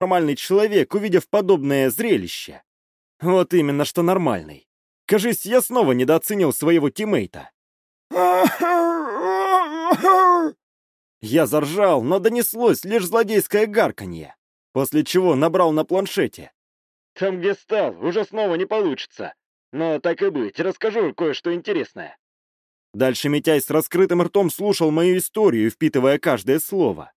нормальный человек, увидев подобное зрелище? Вот именно, что нормальный. Кажись, я снова недооценил своего тиммейта. Я заржал, но донеслось лишь злодейское гарканье, после чего набрал на планшете. Там, где стал, уже снова не получится. Но так и быть, расскажу кое-что интересное. Дальше Митяй с раскрытым ртом слушал мою историю, впитывая каждое слово.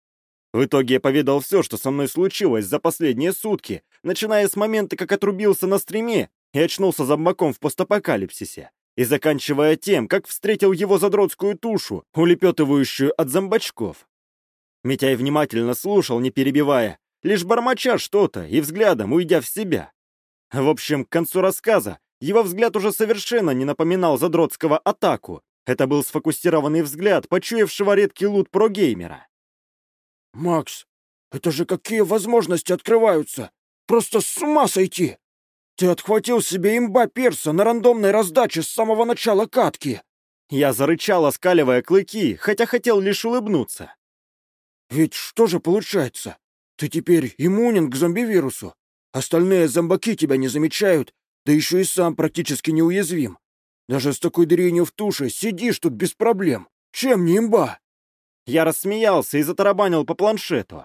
В итоге я поведал все, что со мной случилось за последние сутки, начиная с момента, как отрубился на стриме и очнулся зомбаком в постапокалипсисе, и заканчивая тем, как встретил его задротскую тушу, улепетывающую от зомбачков. Митяй внимательно слушал, не перебивая, лишь бормоча что-то и взглядом уйдя в себя. В общем, к концу рассказа его взгляд уже совершенно не напоминал задротского атаку. Это был сфокусированный взгляд, почуявшего редкий лут про-геймера. «Макс, это же какие возможности открываются! Просто с ума сойти! Ты отхватил себе имба перса на рандомной раздаче с самого начала катки!» Я зарычал, оскаливая клыки, хотя хотел лишь улыбнуться. «Ведь что же получается? Ты теперь иммунен к зомби-вирусу. Остальные зомбаки тебя не замечают, да еще и сам практически неуязвим. Даже с такой дрянью в туше сидишь тут без проблем. Чем не имба?» Я рассмеялся и затарабанил по планшету.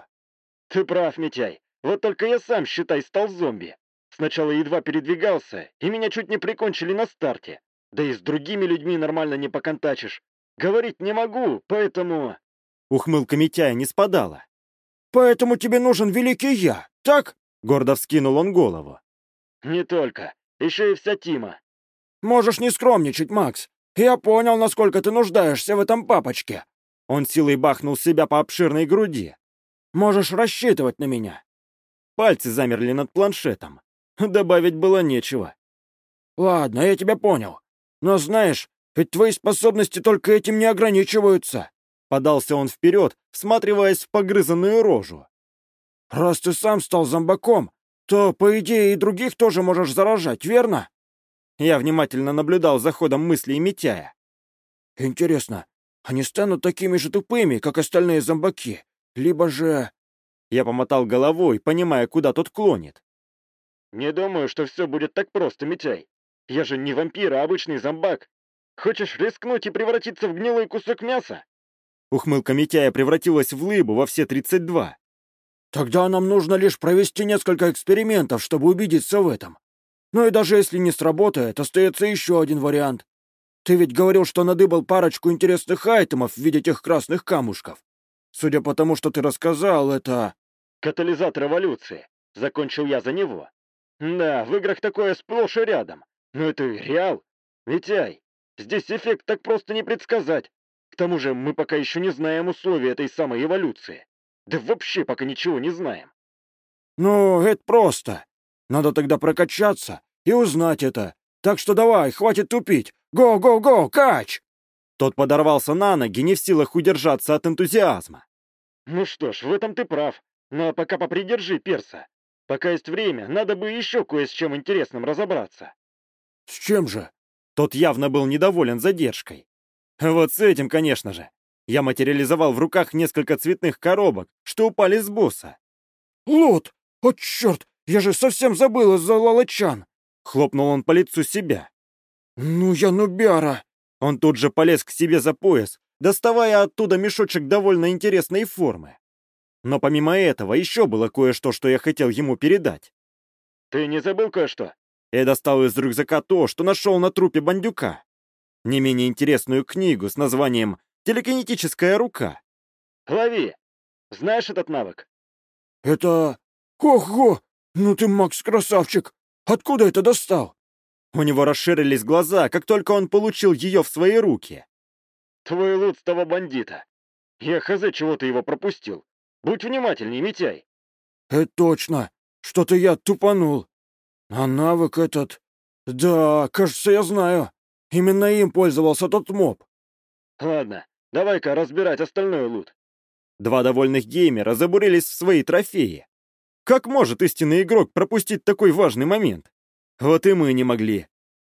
Ты прав, Митяй. Вот только я сам, считай, стал зомби. Сначала едва передвигался, и меня чуть не прикончили на старте. Да и с другими людьми нормально не поконтачишь. Говорить не могу, поэтому...» Ухмылка Митяя не спадала. «Поэтому тебе нужен великий я, так?» Гордо вскинул он голову. «Не только. Еще и вся Тима». «Можешь не скромничать, Макс. Я понял, насколько ты нуждаешься в этом папочке. Он силой бахнул себя по обширной груди. «Можешь рассчитывать на меня». Пальцы замерли над планшетом. Добавить было нечего. «Ладно, я тебя понял. Но знаешь, ведь твои способности только этим не ограничиваются». Подался он вперед, всматриваясь в погрызанную рожу. «Раз ты сам стал зомбаком, то, по идее, и других тоже можешь заражать, верно?» Я внимательно наблюдал за ходом мыслей Митяя. «Интересно, они станут такими же тупыми, как остальные зомбаки. Либо же...» Я помотал головой, понимая, куда тот клонит. «Не думаю, что все будет так просто, Митяй. Я же не вампир, а обычный зомбак. Хочешь рискнуть и превратиться в гнилой кусок мяса?» Ухмылка Митяя превратилась в лыбу во все 32. «Тогда нам нужно лишь провести несколько экспериментов, чтобы убедиться в этом. Ну и даже если не сработает, остается еще один вариант. Ты ведь говорил, что надыбал парочку интересных айтемов в виде тех красных камушков. Судя по тому, что ты рассказал, это... Катализатор эволюции. Закончил я за него. Да, в играх такое сплошь и рядом. Но это реал. Витяй, здесь эффект так просто не предсказать. К тому же мы пока еще не знаем условий этой самой эволюции. Да вообще пока ничего не знаем. Ну, это просто. Надо тогда прокачаться и узнать это. Так что давай, хватит тупить. Го-го-го, кач!» Тот подорвался на ноги, не в силах удержаться от энтузиазма. «Ну что ж, в этом ты прав. Но пока попридержи перса. Пока есть время, надо бы еще кое с чем интересным разобраться». «С чем же?» Тот явно был недоволен задержкой. «Вот с этим, конечно же. Я материализовал в руках несколько цветных коробок, что упали с босса». «Лот! О, черт! Я же совсем забыл из-за лалачан!» Хлопнул он по лицу себя. «Ну я нубяра!» Он тут же полез к себе за пояс, доставая оттуда мешочек довольно интересной формы. Но помимо этого еще было кое-что, что я хотел ему передать. «Ты не забыл кое-что?» Я достал из рюкзака то, что нашел на трупе бандюка. Не менее интересную книгу с названием «Телекинетическая рука». «Лови! Знаешь этот навык?» «Это... Ого! Ну ты, Макс, красавчик! Откуда это достал?» У него расширились глаза, как только он получил ее в свои руки. «Твой лут с того бандита! Я хз, чего ты его пропустил! Будь внимательней, Митяй!» «Это точно! Что-то я тупанул! А навык этот... Да, кажется, я знаю! Именно им пользовался тот моб!» «Ладно, давай-ка разбирать остальной лут!» Два довольных геймера забурились в свои трофеи. Как может истинный игрок пропустить такой важный момент? Вот и мы не могли.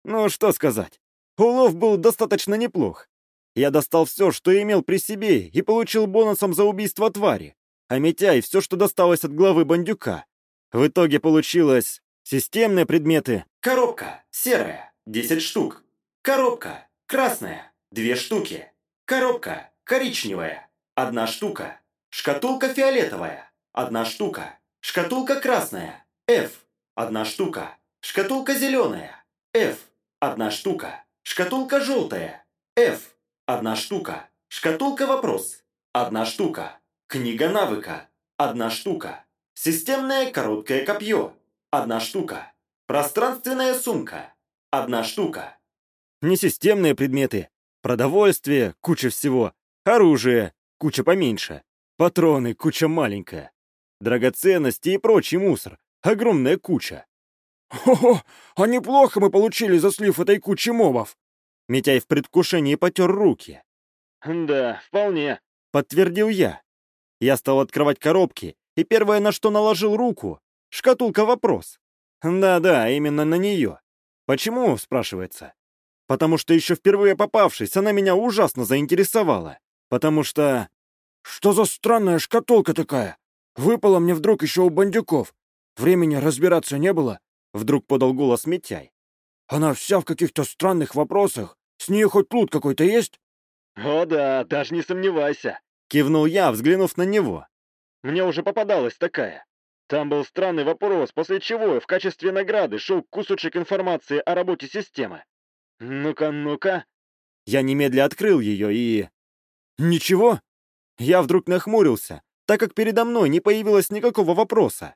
Ну, что сказать. Улов был достаточно неплох. Я достал все, что имел при себе, и получил бонусом за убийство твари. А Митяй все, что досталось от главы бандюка, В итоге получилось системные предметы. Коробка серая, 10 штук. Коробка красная, 2 штуки. Коробка коричневая, 1 штука. Шкатулка фиолетовая, 1 штука. Шкатулка красная, F, 1 штука. Шкатулка зеленая, F, 1 штука. Шкатулка желтая, F, 1 штука. Шкатулка вопрос, 1 штука. Книга навыка, 1 штука. Системное короткое копье, 1 штука. Пространственная сумка, 1 штука. Несистемные предметы. Продовольствие, куча всего. Оружие, куча поменьше. Патроны, куча маленькая. Драгоценности и прочий мусор. Огромная куча. Хо-хо, а неплохо мы получили за слив этой кучи мобов. Митяй в предвкушении потер руки. Да, вполне. Подтвердил я. Я стал открывать коробки, и первое, на что наложил руку — шкатулка вопрос. Да-да, именно на нее. Почему, спрашивается? Потому что еще впервые попавшись, она меня ужасно заинтересовала. Потому что... Что за странная шкатулка такая? Выпала мне вдруг еще у бандюков. Времени разбираться не было. Вдруг подал голос Митяй. Она вся в каких-то странных вопросах. С нее хоть плут какой-то есть? О да, даже не сомневайся. Кивнул я, взглянув на него. Мне уже попадалась такая. Там был странный вопрос, после чего в качестве награды шел кусочек информации о работе системы. Ну-ка, ну-ка. Я немедля открыл ее и... Ничего? Я вдруг нахмурился, так как передо мной не появилось никакого вопроса.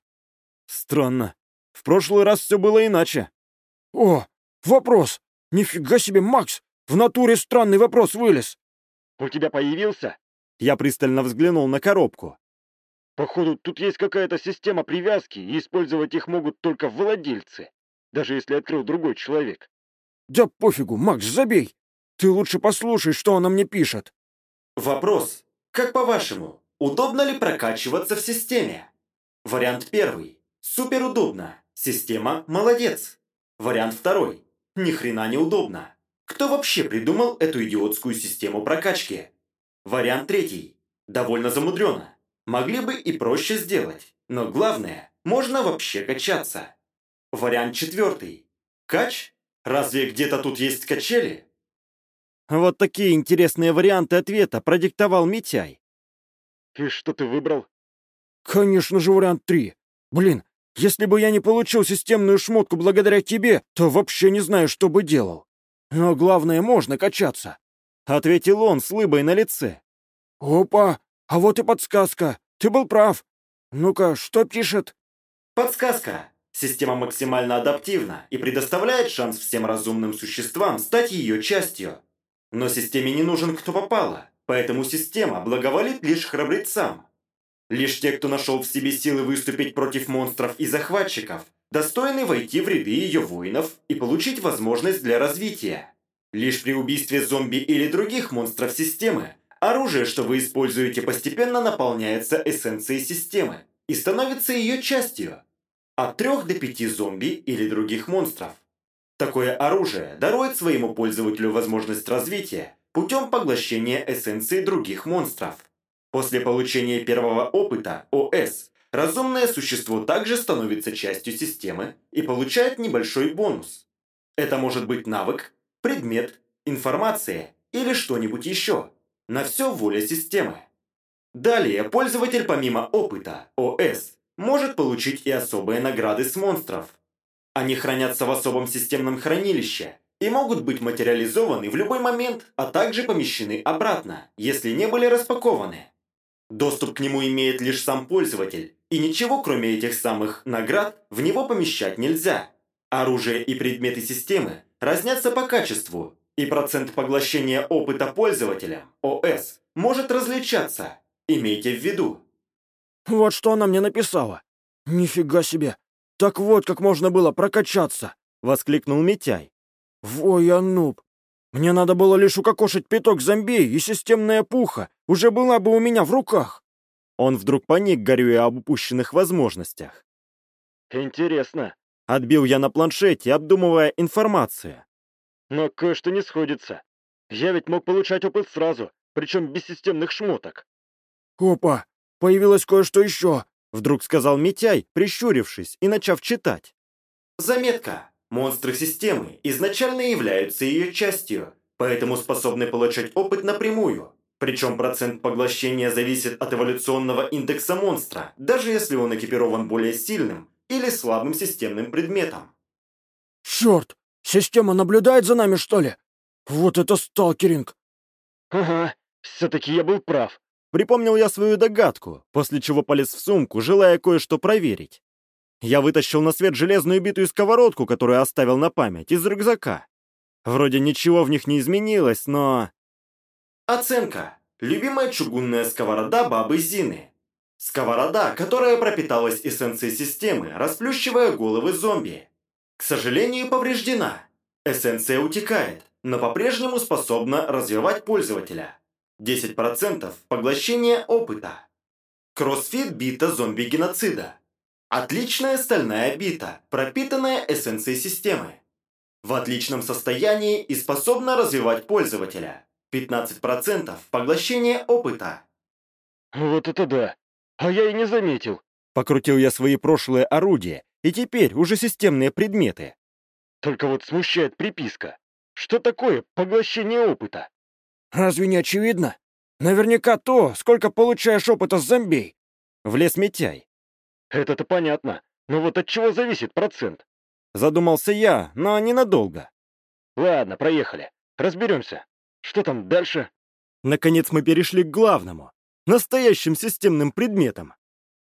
Странно. В прошлый раз все было иначе. О, вопрос! Нифига себе, Макс! В натуре странный вопрос вылез. У тебя появился? Я пристально взглянул на коробку. Походу, тут есть какая-то система привязки, и использовать их могут только владельцы, даже если открыл другой человек. Да пофигу, Макс, забей. Ты лучше послушай, что она мне пишет. Вопрос. Как по-вашему, удобно ли прокачиваться в системе? Вариант первый. Супер удобно. Система молодец. Вариант второй. Ни хрена не удобно. Кто вообще придумал эту идиотскую систему прокачки? Вариант третий. Довольно замудрено. Могли бы и проще сделать. Но главное, можно вообще качаться. Вариант четвертый. Кач? Разве где-то тут есть качели? Вот такие интересные варианты ответа продиктовал Митяй. И что ты выбрал? Конечно же, вариант три. Блин, если бы я не получил системную шмотку благодаря тебе, то вообще не знаю, что бы делал. Но главное, можно качаться. Ответил он с лыбой на лице. Опа, а вот и подсказка. Ты был прав. Ну-ка, что пишет? Подсказка. Система максимально адаптивна и предоставляет шанс всем разумным существам стать ее частью. Но системе не нужен кто попало, поэтому система благоволит лишь храбрецам. Лишь те, кто нашел в себе силы выступить против монстров и захватчиков, достойны войти в ряды ее воинов и получить возможность для развития. Лишь при убийстве зомби или других монстров системы оружие, что вы используете, постепенно наполняется эссенцией системы и становится ее частью. От 3 до 5 зомби или других монстров. Такое оружие дарует своему пользователю возможность развития путем поглощения эссенции других монстров. После получения первого опыта, ОС, разумное существо также становится частью системы и получает небольшой бонус. Это может быть навык, предмет, информация или что-нибудь еще. На все воля системы. Далее пользователь помимо опыта, ОС, может получить и особые награды с монстров. Они хранятся в особом системном хранилище и могут быть материализованы в любой момент, а также помещены обратно, если не были распакованы. Доступ к нему имеет лишь сам пользователь, и ничего кроме этих самых наград в него помещать нельзя. Оружие и предметы системы разнятся по качеству, и процент поглощения опыта пользователя, ОС, может различаться. Имейте в виду. Вот что она мне написала. Нифига себе. Так вот, как можно было прокачаться, воскликнул Митяй. Во я нуб. Мне надо было лишь укокошить пяток зомбей, и системная пуха уже была бы у меня в руках. Он вдруг паник, горюя об упущенных возможностях. Интересно. Отбил я на планшете, обдумывая информацию. Но кое-что не сходится. Я ведь мог получать опыт сразу, причем без системных шмоток. Опа, появилось кое-что еще. Вдруг сказал Митяй, прищурившись и начав читать. Заметка. Монстры системы изначально являются ее частью, поэтому способны получать опыт напрямую. Причем процент поглощения зависит от эволюционного индекса монстра, даже если он экипирован более сильным или слабым системным предметом. Черт! Система наблюдает за нами, что ли? Вот это сталкеринг! Ага, все-таки я был прав. Припомнил я свою догадку, после чего полез в сумку, желая кое-что проверить. Я вытащил на свет железную битую сковородку, которую оставил на память, из рюкзака. Вроде ничего в них не изменилось, но... Оценка. Любимая чугунная сковорода бабы Зины. Сковорода, которая пропиталась эссенцией системы, расплющивая головы зомби. К сожалению, повреждена. Эссенция утекает, но по-прежнему способна развивать пользователя. 10% поглощения опыта. Кроссфит бита зомби-геноцида. Отличная стальная бита, пропитанная эссенцией системы. В отличном состоянии и способна развивать пользователя. 15% поглощения опыта. Вот это да. А я и не заметил. Покрутил я свои прошлые орудия, и теперь уже системные предметы. Только вот смущает приписка. Что такое поглощение опыта? Разве не очевидно? Наверняка то, сколько получаешь опыта с зомби. Влез Митяй. Это-то понятно. Но вот от чего зависит процент? Задумался я, но ненадолго. Ладно, проехали. Разберемся. Что там дальше? Наконец мы перешли к главному, настоящим системным предметам.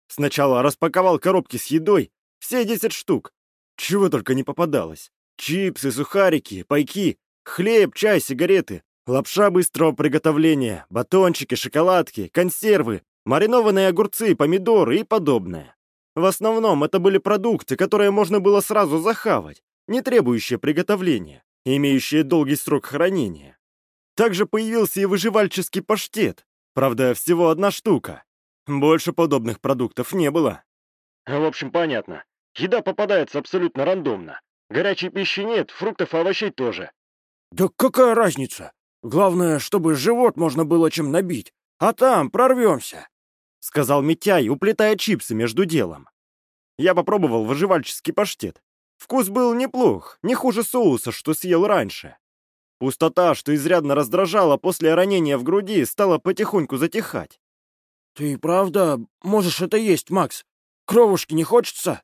Сначала распаковал коробки с едой, все 10 штук. Чего только не попадалось. Чипсы, сухарики, пайки, хлеб, чай, сигареты, лапша быстрого приготовления, батончики, шоколадки, консервы, маринованные огурцы, помидоры и подобное. В основном это были продукты, которые можно было сразу захавать, не требующие приготовления, имеющие долгий срок хранения. Также появился и выживальческий паштет, правда, всего одна штука. Больше подобных продуктов не было. В общем, понятно. Еда попадается абсолютно рандомно. Горячей пищи нет, фруктов и овощей тоже. Да какая разница? Главное, чтобы живот можно было чем набить, а там прорвемся. — сказал Митяй, уплетая чипсы между делом. Я попробовал выживальческий паштет. Вкус был неплох, не хуже соуса, что съел раньше. Пустота, что изрядно раздражала после ранения в груди, стала потихоньку затихать. «Ты правда можешь это есть, Макс? Кровушки не хочется?»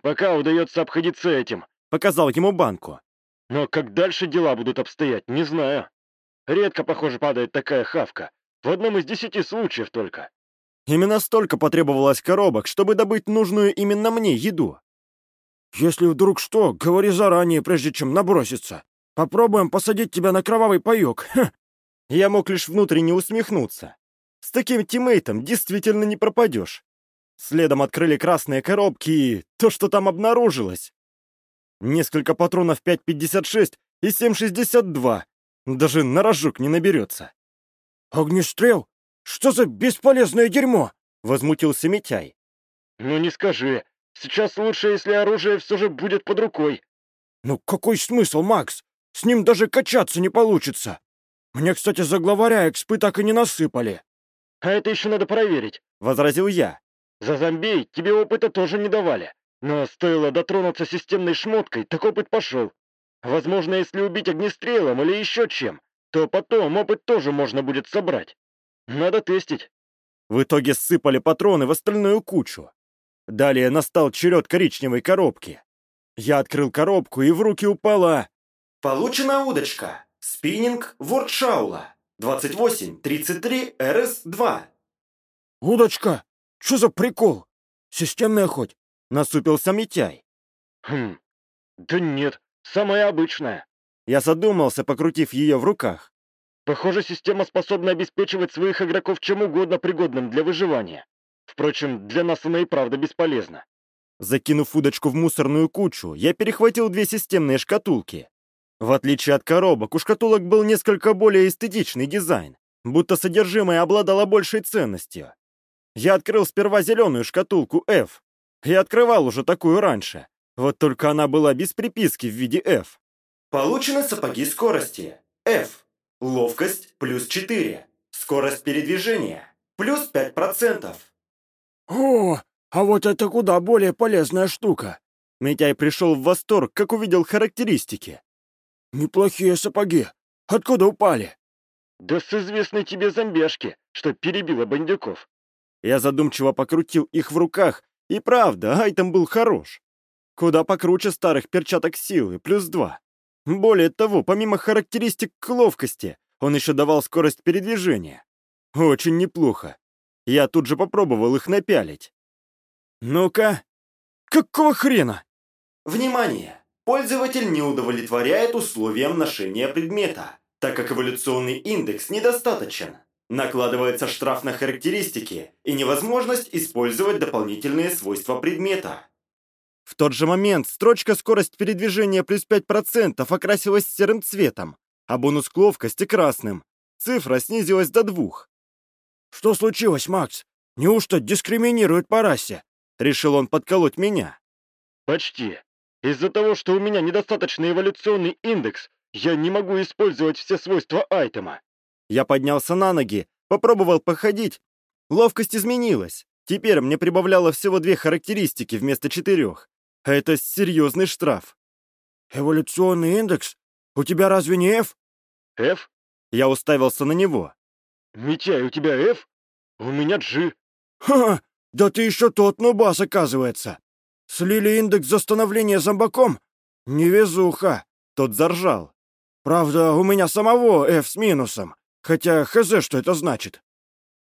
«Пока удается обходиться этим», — показал ему банку. «Но как дальше дела будут обстоять, не знаю. Редко, похоже, падает такая хавка. В одном из десяти случаев только. Именно столько потребовалось коробок, чтобы добыть нужную именно мне еду. Если вдруг что, говори заранее, прежде чем наброситься. Попробуем посадить тебя на кровавый паёк. Ха. Я мог лишь внутренне усмехнуться. С таким тиммейтом действительно не пропадешь. Следом открыли красные коробки и то, что там обнаружилось. Несколько патронов 5.56 и 7.62. Даже на рожок не наберется. Огнестрел? Что за бесполезное дерьмо? Возмутился Митяй. Ну не скажи. Сейчас лучше, если оружие все же будет под рукой. Ну какой смысл, Макс? С ним даже качаться не получится. Мне, кстати, за главаря экспы так и не насыпали. А это еще надо проверить. Возразил я. За зомбей тебе опыта тоже не давали. Но стоило дотронуться системной шмоткой, так опыт пошел. Возможно, если убить огнестрелом или еще чем, то потом опыт тоже можно будет собрать. Надо тестить. В итоге сыпали патроны в остальную кучу. Далее настал черед коричневой коробки. Я открыл коробку, и в руки упала... Получена удочка. Спиннинг Вордшаула. 2833 РС-2. Удочка? Что за прикол? Системная хоть? Насупился Митяй. Хм, да нет, самая обычная. Я задумался, покрутив ее в руках. Похоже, система способна обеспечивать своих игроков чем угодно пригодным для выживания. Впрочем, для нас она и правда бесполезна. Закинув удочку в мусорную кучу, я перехватил две системные шкатулки. В отличие от коробок, у шкатулок был несколько более эстетичный дизайн, будто содержимое обладало большей ценностью. Я открыл сперва зеленую шкатулку F. Я открывал уже такую раньше, вот только она была без приписки в виде F. Получены сапоги скорости. F. Ловкость плюс 4. Скорость передвижения плюс 5%. О, А вот это куда более полезная штука. Митяй пришел в восторг, как увидел характеристики. Неплохие сапоги. Откуда упали? Да с известной тебе зомбешки, что перебила бандюков. Я задумчиво покрутил их в руках, и правда, айтем был хорош. Куда покруче старых перчаток силы, плюс два. Более того, помимо характеристик к ловкости, он еще давал скорость передвижения. Очень неплохо. Я тут же попробовал их напялить. Ну-ка. Какого хрена? Внимание! Пользователь не удовлетворяет условиям ношения предмета, так как эволюционный индекс недостаточен. Накладывается штраф на характеристики и невозможность использовать дополнительные свойства предмета. В тот же момент строчка «Скорость передвижения плюс 5% окрасилась серым цветом, а бонус к ловкости красным. Цифра снизилась до двух. «Что случилось, Макс? Неужто дискриминируют по расе?» Решил он подколоть меня. Почти. Из-за того, что у меня недостаточный эволюционный индекс, я не могу использовать все свойства айтема. Я поднялся на ноги, попробовал походить. Ловкость изменилась. Теперь мне прибавляло всего две характеристики вместо четырех. А это серьезный штраф. «Эволюционный индекс? У тебя разве не F?» F? Я уставился на него. Митяй, у тебя F? У меня G. «Ха! Да ты еще тот нубас, оказывается! Слили индекс за становление зомбаком? Невезуха!» Тот заржал. «Правда, у меня самого F с минусом. Хотя хз, что это значит».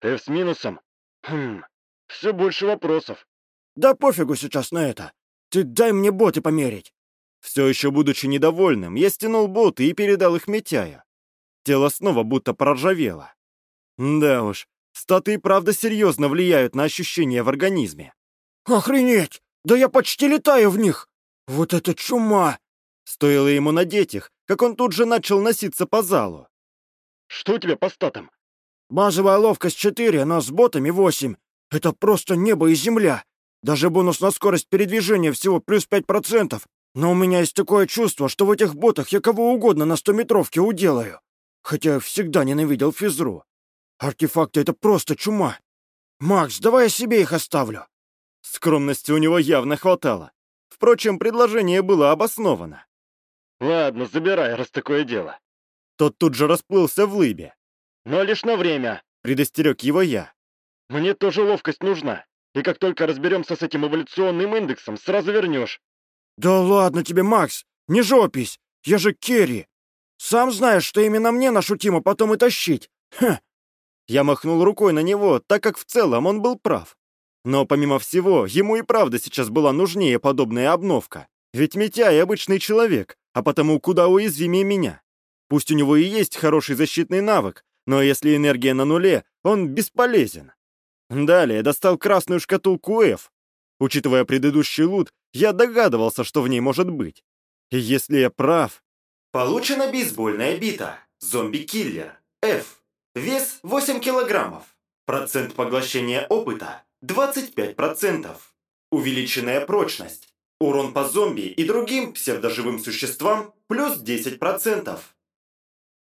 F с минусом? Хм, все больше вопросов. «Да пофигу сейчас на это. Ты дай мне боты померить». Все еще будучи недовольным, я стянул боты и передал их Митяю. Тело снова будто проржавело. Да уж, статы правда серьезно влияют на ощущения в организме. «Охренеть! Да я почти летаю в них! Вот это чума!» Стоило ему надеть их, как он тут же начал носиться по залу. Что у тебя по статам? Базовая ловкость 4, но с ботами 8. Это просто небо и земля. Даже бонус на скорость передвижения всего плюс 5%. Но у меня есть такое чувство, что в этих ботах я кого угодно на 100-метровке уделаю. Хотя всегда ненавидел физру. Артефакты — это просто чума. Макс, давай я себе их оставлю. Скромности у него явно хватало. Впрочем, предложение было обосновано. Ладно, забирай, раз такое дело. Тот тут же расплылся в лыбе. Но лишь на время. Предостерег его я. Мне тоже ловкость нужна. И как только разберемся с этим эволюционным индексом, сразу вернешь. Да ладно тебе, Макс, не жопись. Я же Керри. Сам знаешь, что именно мне нашу Тиму потом и тащить. Ха. Я махнул рукой на него, так как в целом он был прав. Но помимо всего, ему и правда сейчас была нужнее подобная обновка. Ведь Митяй обычный человек, а потому куда уязвимее меня. Пусть у него и есть хороший защитный навык, но если энергия на нуле, он бесполезен. Далее достал красную шкатулку F. Учитывая предыдущий лут, я догадывался, что в ней может быть. И если я прав... Получена бейсбольная бита. Зомби-киллер. F. Вес 8 килограммов. Процент поглощения опыта 25%. Увеличенная прочность. Урон по зомби и другим псевдоживым существам плюс 10%.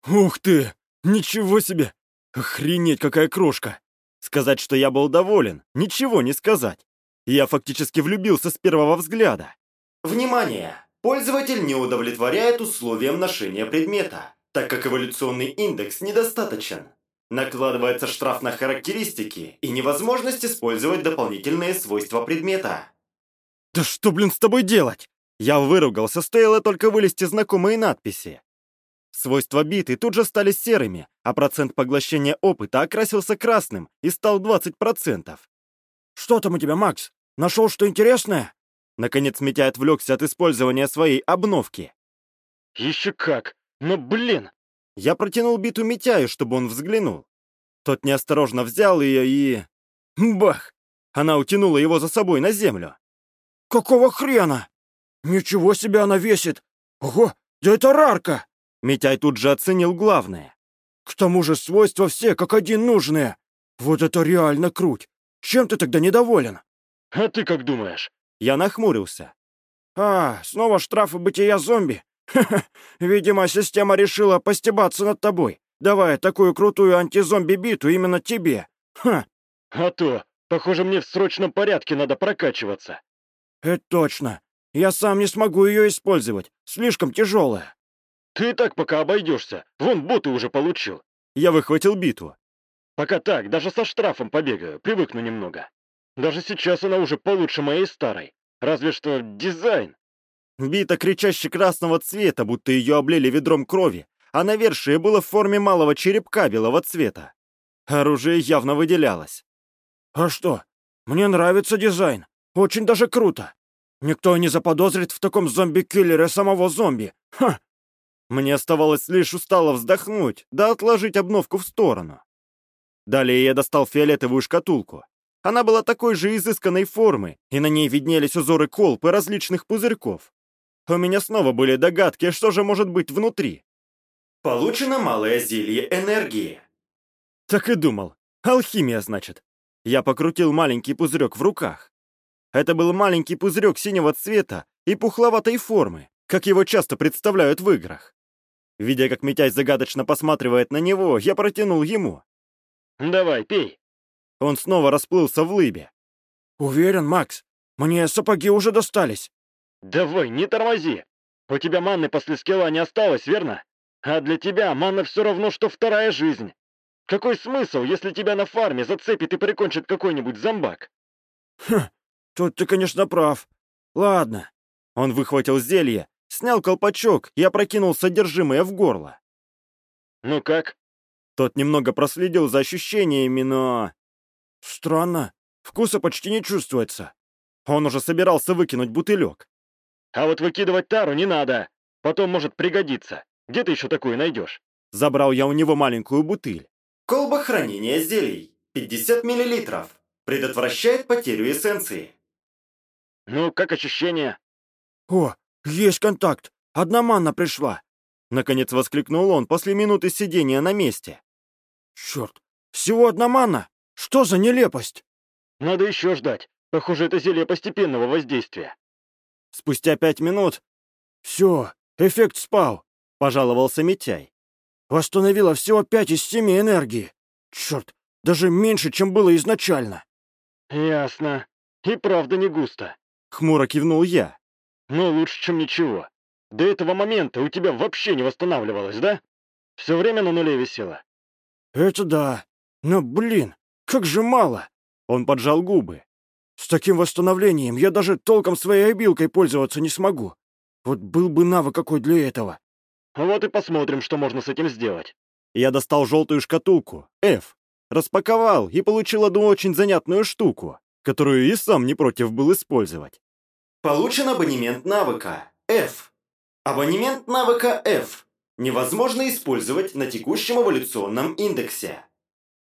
Ух ты! Ничего себе! Охренеть, какая крошка! Сказать, что я был доволен, ничего не сказать. Я фактически влюбился с первого взгляда. Внимание! Пользователь не удовлетворяет условиям ношения предмета, так как эволюционный индекс недостаточен. Накладывается штраф на характеристики и невозможность использовать дополнительные свойства предмета. «Да что, блин, с тобой делать?» Я выругался, стоило только вылезти знакомые надписи. Свойства биты тут же стали серыми, а процент поглощения опыта окрасился красным и стал 20%. «Что там у тебя, Макс? Нашел что интересное?» Наконец Митяй отвлекся от использования своей обновки. Еще как! Но блин! Я протянул биту Митяю, чтобы он взглянул. Тот неосторожно взял ее и... Бах! Она утянула его за собой на землю. «Какого хрена? Ничего себе она весит! Ого, да это рарка!» Митяй тут же оценил главное. «К тому же свойства все как один нужные. Вот это реально круть! Чем ты тогда недоволен?» А ты как думаешь? Я нахмурился. «А, снова штрафы бытия зомби? Ха-ха, видимо, система решила постебаться над тобой, давая такую крутую антизомби-биту именно тебе. Ха!» А то, Похоже, мне в срочном порядке надо прокачиваться. Это точно. Я сам не смогу ее использовать. Слишком тяжелая. Ты и так пока обойдешься. Вон боты уже получил. Я выхватил биту. Пока так, даже со штрафом побегаю, привыкну немного. Даже сейчас она уже получше моей старой. Разве что дизайн. Бита кричаще красного цвета, будто ее облили ведром крови, а навершие было в форме малого черепка белого цвета. Оружие явно выделялось. А что? Мне нравится дизайн. Очень даже круто. Никто не заподозрит в таком зомби-киллере самого зомби. Ха! Мне оставалось лишь устало вздохнуть, да отложить обновку в сторону. Далее я достал фиолетовую шкатулку. Она была такой же изысканной формы, и на ней виднелись узоры колб и различных пузырьков. У меня снова были догадки, что же может быть внутри. Получено малое зелье энергии. Так и думал. Алхимия, значит. Я покрутил маленький пузырек в руках. Это был маленький пузырек синего цвета и пухловатой формы, как его часто представляют в играх. Видя, как Митяй загадочно посматривает на него, я протянул ему. Давай, пей. Он снова расплылся в лыбе. Уверен, Макс, мне сапоги уже достались. Давай, не тормози. У тебя манны после скилла не осталось, верно? А для тебя манна все равно, что вторая жизнь. Какой смысл, если тебя на фарме зацепит и прикончит какой-нибудь зомбак? Хм, тут ты, конечно, прав. Ладно. Он выхватил зелье, снял колпачок и опрокинул содержимое в горло. Ну как? Тот немного проследил за ощущениями, но... Странно. Вкуса почти не чувствуется. Он уже собирался выкинуть бутылек. А вот выкидывать тару не надо. Потом может пригодиться. Где ты еще такую найдешь? Забрал я у него маленькую бутыль. Колба хранения зелий. 50 мл. Предотвращает потерю эссенции. Ну, как ощущения? О, есть контакт. Одна манна пришла. Наконец воскликнул он после минуты сидения на месте. Черт, всего одна манна? Что за нелепость? Надо еще ждать. Похоже, это зелье постепенного воздействия. Спустя пять минут... Все, эффект спал, пожаловался Митяй. Восстановила всего пять из семи энергии. Черт, даже меньше, чем было изначально. Ясно. И правда не густо. Хмуро кивнул я. Но лучше, чем ничего. До этого момента у тебя вообще не восстанавливалось, да? Все время на нуле висело. Это да. Но, блин, как же мало. Он поджал губы. С таким восстановлением я даже толком своей обилкой пользоваться не смогу. Вот был бы навык какой для этого. Вот и посмотрим, что можно с этим сделать. Я достал желтую шкатулку, F, распаковал и получил одну очень занятную штуку, которую и сам не против был использовать. Получен абонемент навыка F. Абонемент навыка F. Невозможно использовать на текущем эволюционном индексе.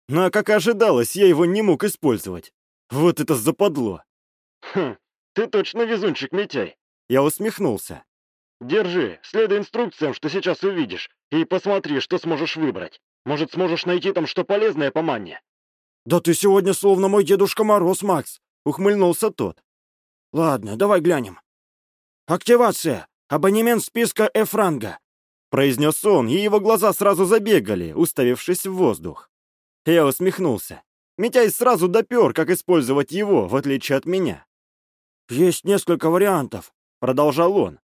Ну а как ожидалось, я его не мог использовать. Вот это западло. Хм, ты точно везунчик, Митяй. Я усмехнулся. Держи, следуй инструкциям, что сейчас увидишь, и посмотри, что сможешь выбрать. Может, сможешь найти там что полезное по манне. Да ты сегодня словно мой Дедушка Мороз, Макс, ухмыльнулся тот. Ладно, давай глянем. Активация. Абонемент списка F-ранга. Произнес он, и его глаза сразу забегали, уставившись в воздух. Я усмехнулся. Митяй сразу допер, как использовать его, в отличие от меня. «Есть несколько вариантов», — продолжал он.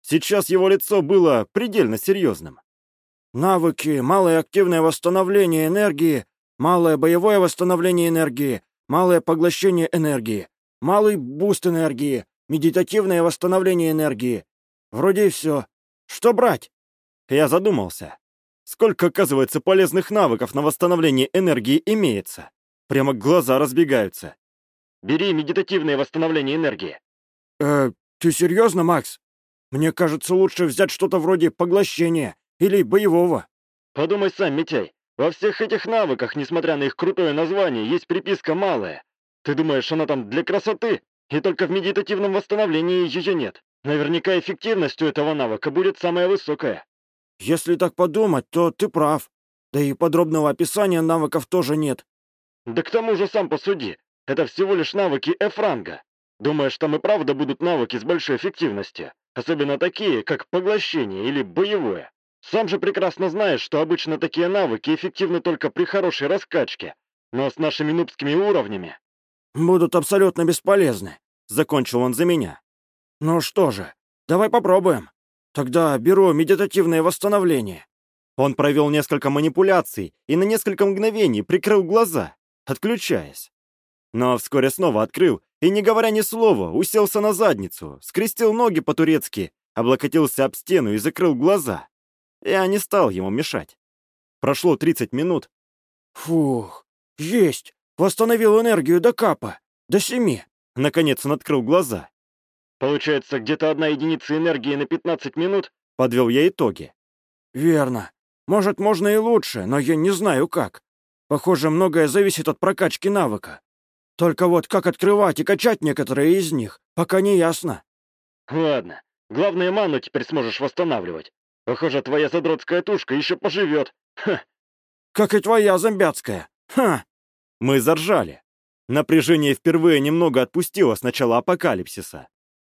Сейчас его лицо было предельно серьезным. «Навыки, малое активное восстановление энергии, малое боевое восстановление энергии, малое поглощение энергии, малый буст энергии, медитативное восстановление энергии. Вроде и все. Что брать?» Я задумался. Сколько, оказывается, полезных навыков на восстановление энергии имеется. Прямо глаза разбегаются. Бери медитативное восстановление энергии. Э, ты серьезно, Макс? Мне кажется, лучше взять что-то вроде поглощения или боевого. Подумай сам, Митяй. Во всех этих навыках, несмотря на их крутое название, есть приписка «малая». Ты думаешь, она там для красоты? И только в медитативном восстановлении ее нет. Наверняка эффективность у этого навыка будет самая высокая. Если так подумать, то ты прав. Да и подробного описания навыков тоже нет. Да к тому же сам посуди. Это всего лишь навыки F-ранга. Думаешь, там и правда будут навыки с большой эффективностью? Особенно такие, как поглощение или боевое. Сам же прекрасно знаешь, что обычно такие навыки эффективны только при хорошей раскачке. Но с нашими нубскими уровнями... будут абсолютно бесполезны», — закончил он за меня. «Ну что же, давай попробуем. Тогда беру медитативное восстановление». Он провел несколько манипуляций и на несколько мгновений прикрыл глаза, отключаясь. Но вскоре снова открыл и, не говоря ни слова, уселся на задницу, скрестил ноги по-турецки, облокотился об стену и закрыл глаза. Я не стал ему мешать. Прошло 30 минут. «Фух, есть! Восстановил энергию до капа, до семи!» Наконец он открыл глаза. Получается, где-то одна единица энергии на 15 минут? Подвел я итоги. Верно. Может, можно и лучше, но я не знаю как. Похоже, многое зависит от прокачки навыка. Только вот как открывать и качать некоторые из них, пока не ясно. Ладно. Главное, ману теперь сможешь восстанавливать. Похоже, твоя задротская тушка еще поживет. Ха. Как и твоя зомбятская. Ха. Мы заржали. Напряжение впервые немного отпустило с начала апокалипсиса.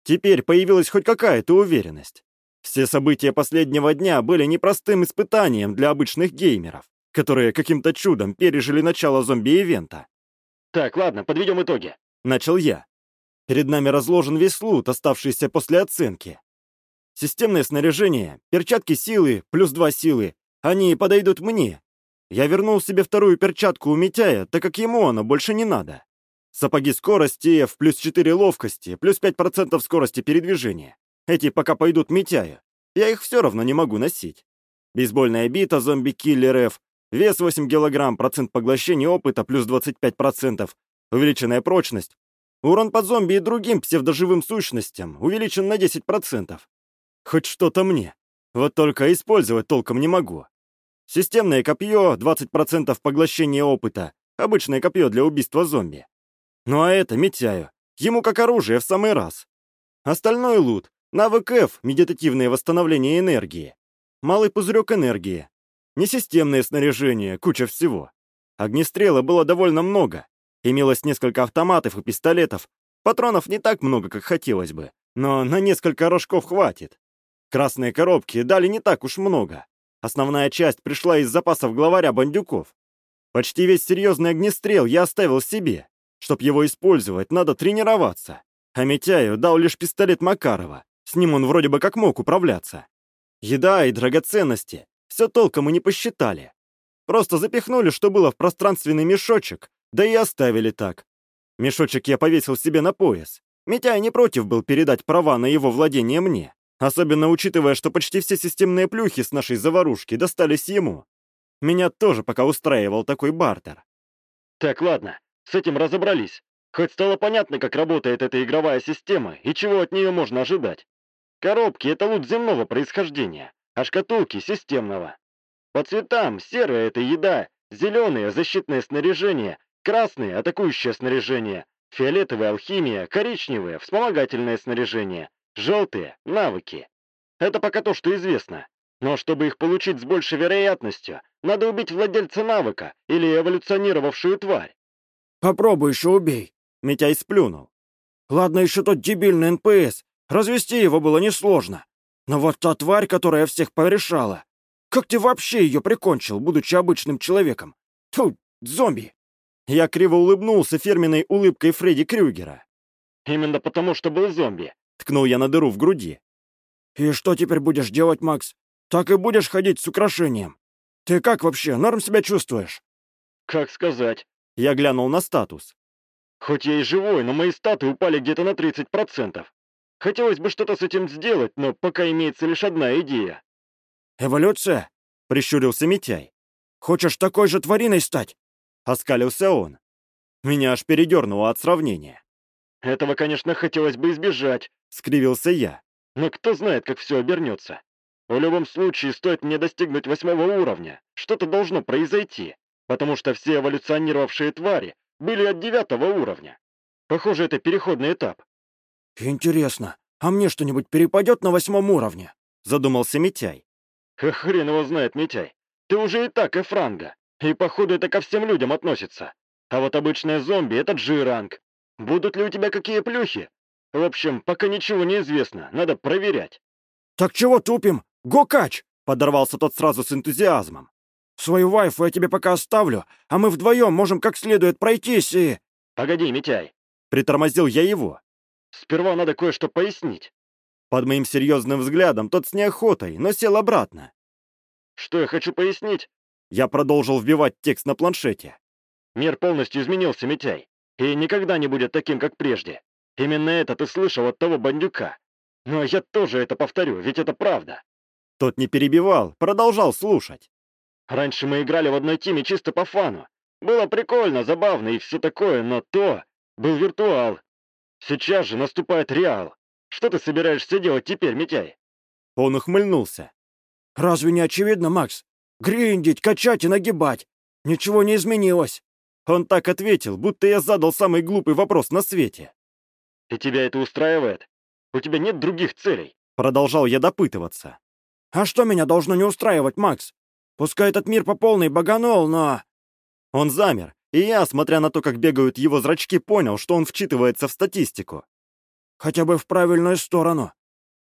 Теперь появилась хоть какая-то уверенность. Все события последнего дня были непростым испытанием для обычных геймеров, которые каким-то чудом пережили начало зомби-ивента. Так, ладно, подведем итоги. Начал я. Перед нами разложен весь лут, оставшийся после оценки. Системное снаряжение, перчатки силы, плюс два силы. Они подойдут мне. Я вернул себе вторую перчатку у Митяя, так как ему она больше не надо. Сапоги скорости F, плюс 4 ловкости, плюс 5% скорости передвижения. Эти пока пойдут Митяю. Я их все равно не могу носить. Бейсбольная бита зомби-киллер F, вес 8 кг, процент поглощения опыта плюс 25%, увеличенная прочность. Урон по зомби и другим псевдоживым сущностям увеличен на 10%. Хоть что-то мне. Вот только использовать толком не могу. Системное копье, 20% поглощения опыта. Обычное копье для убийства зомби. Ну а это Митяю. Ему как оружие в самый раз. Остальной лут. Навык F, медитативное восстановление энергии. Малый пузырек энергии. Несистемное снаряжение, куча всего. Огнестрела было довольно много. Имелось несколько автоматов и пистолетов. Патронов не так много, как хотелось бы, но на несколько рожков хватит. Красные коробки дали не так уж много. Основная часть пришла из запасов главаря бандюков. Почти весь серьезный огнестрел я оставил себе. Чтоб его использовать, надо тренироваться. А Митяю дал лишь пистолет Макарова. С ним он вроде бы как мог управляться. Еда и драгоценности. Все толком и не посчитали. Просто запихнули, что было в пространственный мешочек, да и оставили так. Мешочек я повесил себе на пояс. Митяй не против был передать права на его владение мне. Особенно учитывая, что почти все системные плюхи с нашей заварушки достались ему. Меня тоже пока устраивал такой бартер. Так, ладно. С этим разобрались. Хоть стало понятно, как работает эта игровая система и чего от нее можно ожидать. Коробки — это лут земного происхождения, а шкатулки — системного. По цветам серая — это еда, зеленые — защитное снаряжение, красные — атакующее снаряжение, фиолетовые — алхимия, коричневые — вспомогательное снаряжение, желтые — навыки. Это пока то, что известно. Но чтобы их получить с большей вероятностью, надо убить владельца навыка или эволюционировавшую тварь. Попробуй еще убей. Митяй сплюнул. Ладно, еще тот дебильный НПС. Развести его было несложно. Но вот та тварь, которая всех порешала. Как ты вообще ее прикончил, будучи обычным человеком? Тьфу, зомби. Я криво улыбнулся фирменной улыбкой Фредди Крюгера. Именно потому, что был зомби. Ткнул я на дыру в груди. И что теперь будешь делать, Макс? Так и будешь ходить с украшением. Ты как вообще, норм себя чувствуешь? Как сказать? Я глянул на статус. Хоть я и живой, но мои статы упали где-то на 30%. Хотелось бы что-то с этим сделать, но пока имеется лишь одна идея. «Эволюция?» — прищурился Митяй. «Хочешь такой же твариной стать?» — оскалился он. Меня аж передернуло от сравнения. «Этого, конечно, хотелось бы избежать», — скривился я. «Но кто знает, как все обернется. В любом случае, стоит мне достигнуть восьмого уровня. Что-то должно произойти потому что все эволюционировавшие твари были от девятого уровня. Похоже, это переходный этап. «Интересно, а мне что-нибудь перепадет на восьмом уровне?» — задумался Митяй. «Хрен его знает, Митяй. Ты уже и так эфранга, и походу это ко всем людям относится. А вот обычные зомби — это G-ранг. Будут ли у тебя какие плюхи? В общем, пока ничего не известно, надо проверять». «Так чего тупим? Гокач!» — подорвался тот сразу с энтузиазмом. Свою вайфу я тебе пока оставлю, а мы вдвоем можем как следует пройтись и...» Погоди, Митяй. Притормозил я его. Сперва надо кое-что пояснить. Под моим серьезным взглядом тот с неохотой, но сел обратно. Что я хочу пояснить? Я продолжил вбивать текст на планшете. Мир полностью изменился, Митяй. И никогда не будет таким, как прежде. Именно это ты слышал от того бандюка. Но я тоже это повторю, ведь это правда. Тот не перебивал, продолжал слушать. Раньше мы играли в одной теме чисто по фану. Было прикольно, забавно и все такое, но то был виртуал. Сейчас же наступает реал. Что ты собираешься делать теперь, Митяй? Он ухмыльнулся. Разве не очевидно, Макс? Гриндить, качать и нагибать. Ничего не изменилось. Он так ответил, будто я задал самый глупый вопрос на свете. И тебя это устраивает? У тебя нет других целей? Продолжал я допытываться. А что меня должно не устраивать, Макс? Пускай этот мир по полной баганул, но... Он замер, и я, смотря на то, как бегают его зрачки, понял, что он вчитывается в статистику. Хотя бы в правильную сторону.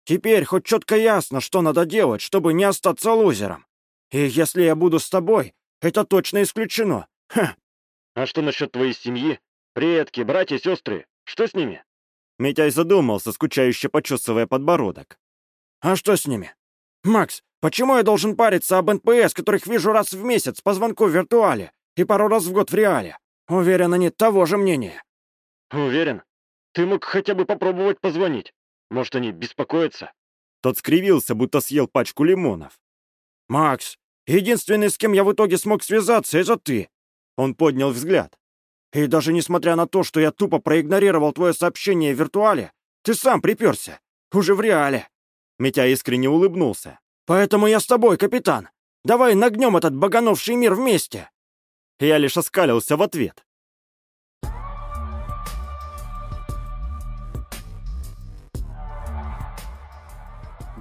Теперь хоть четко ясно, что надо делать, чтобы не остаться лузером. И если я буду с тобой, это точно исключено. Ха. А что насчет твоей семьи? Предки, братья, сестры? Что с ними? Митяй задумался, скучающе почесывая подбородок. А что с ними? Макс, почему я должен париться об НПС, которых вижу раз в месяц по звонку в виртуале и пару раз в год в реале? Уверен, они того же мнения. Уверен? Ты мог хотя бы попробовать позвонить. Может, они беспокоятся? Тот скривился, будто съел пачку лимонов. «Макс, единственный, с кем я в итоге смог связаться, это ты!» Он поднял взгляд. «И даже несмотря на то, что я тупо проигнорировал твое сообщение в виртуале, ты сам приперся. Уже в реале!» Митя искренне улыбнулся. «Поэтому я с тобой, капитан. Давай нагнем этот багановший мир вместе!» Я лишь оскалился в ответ.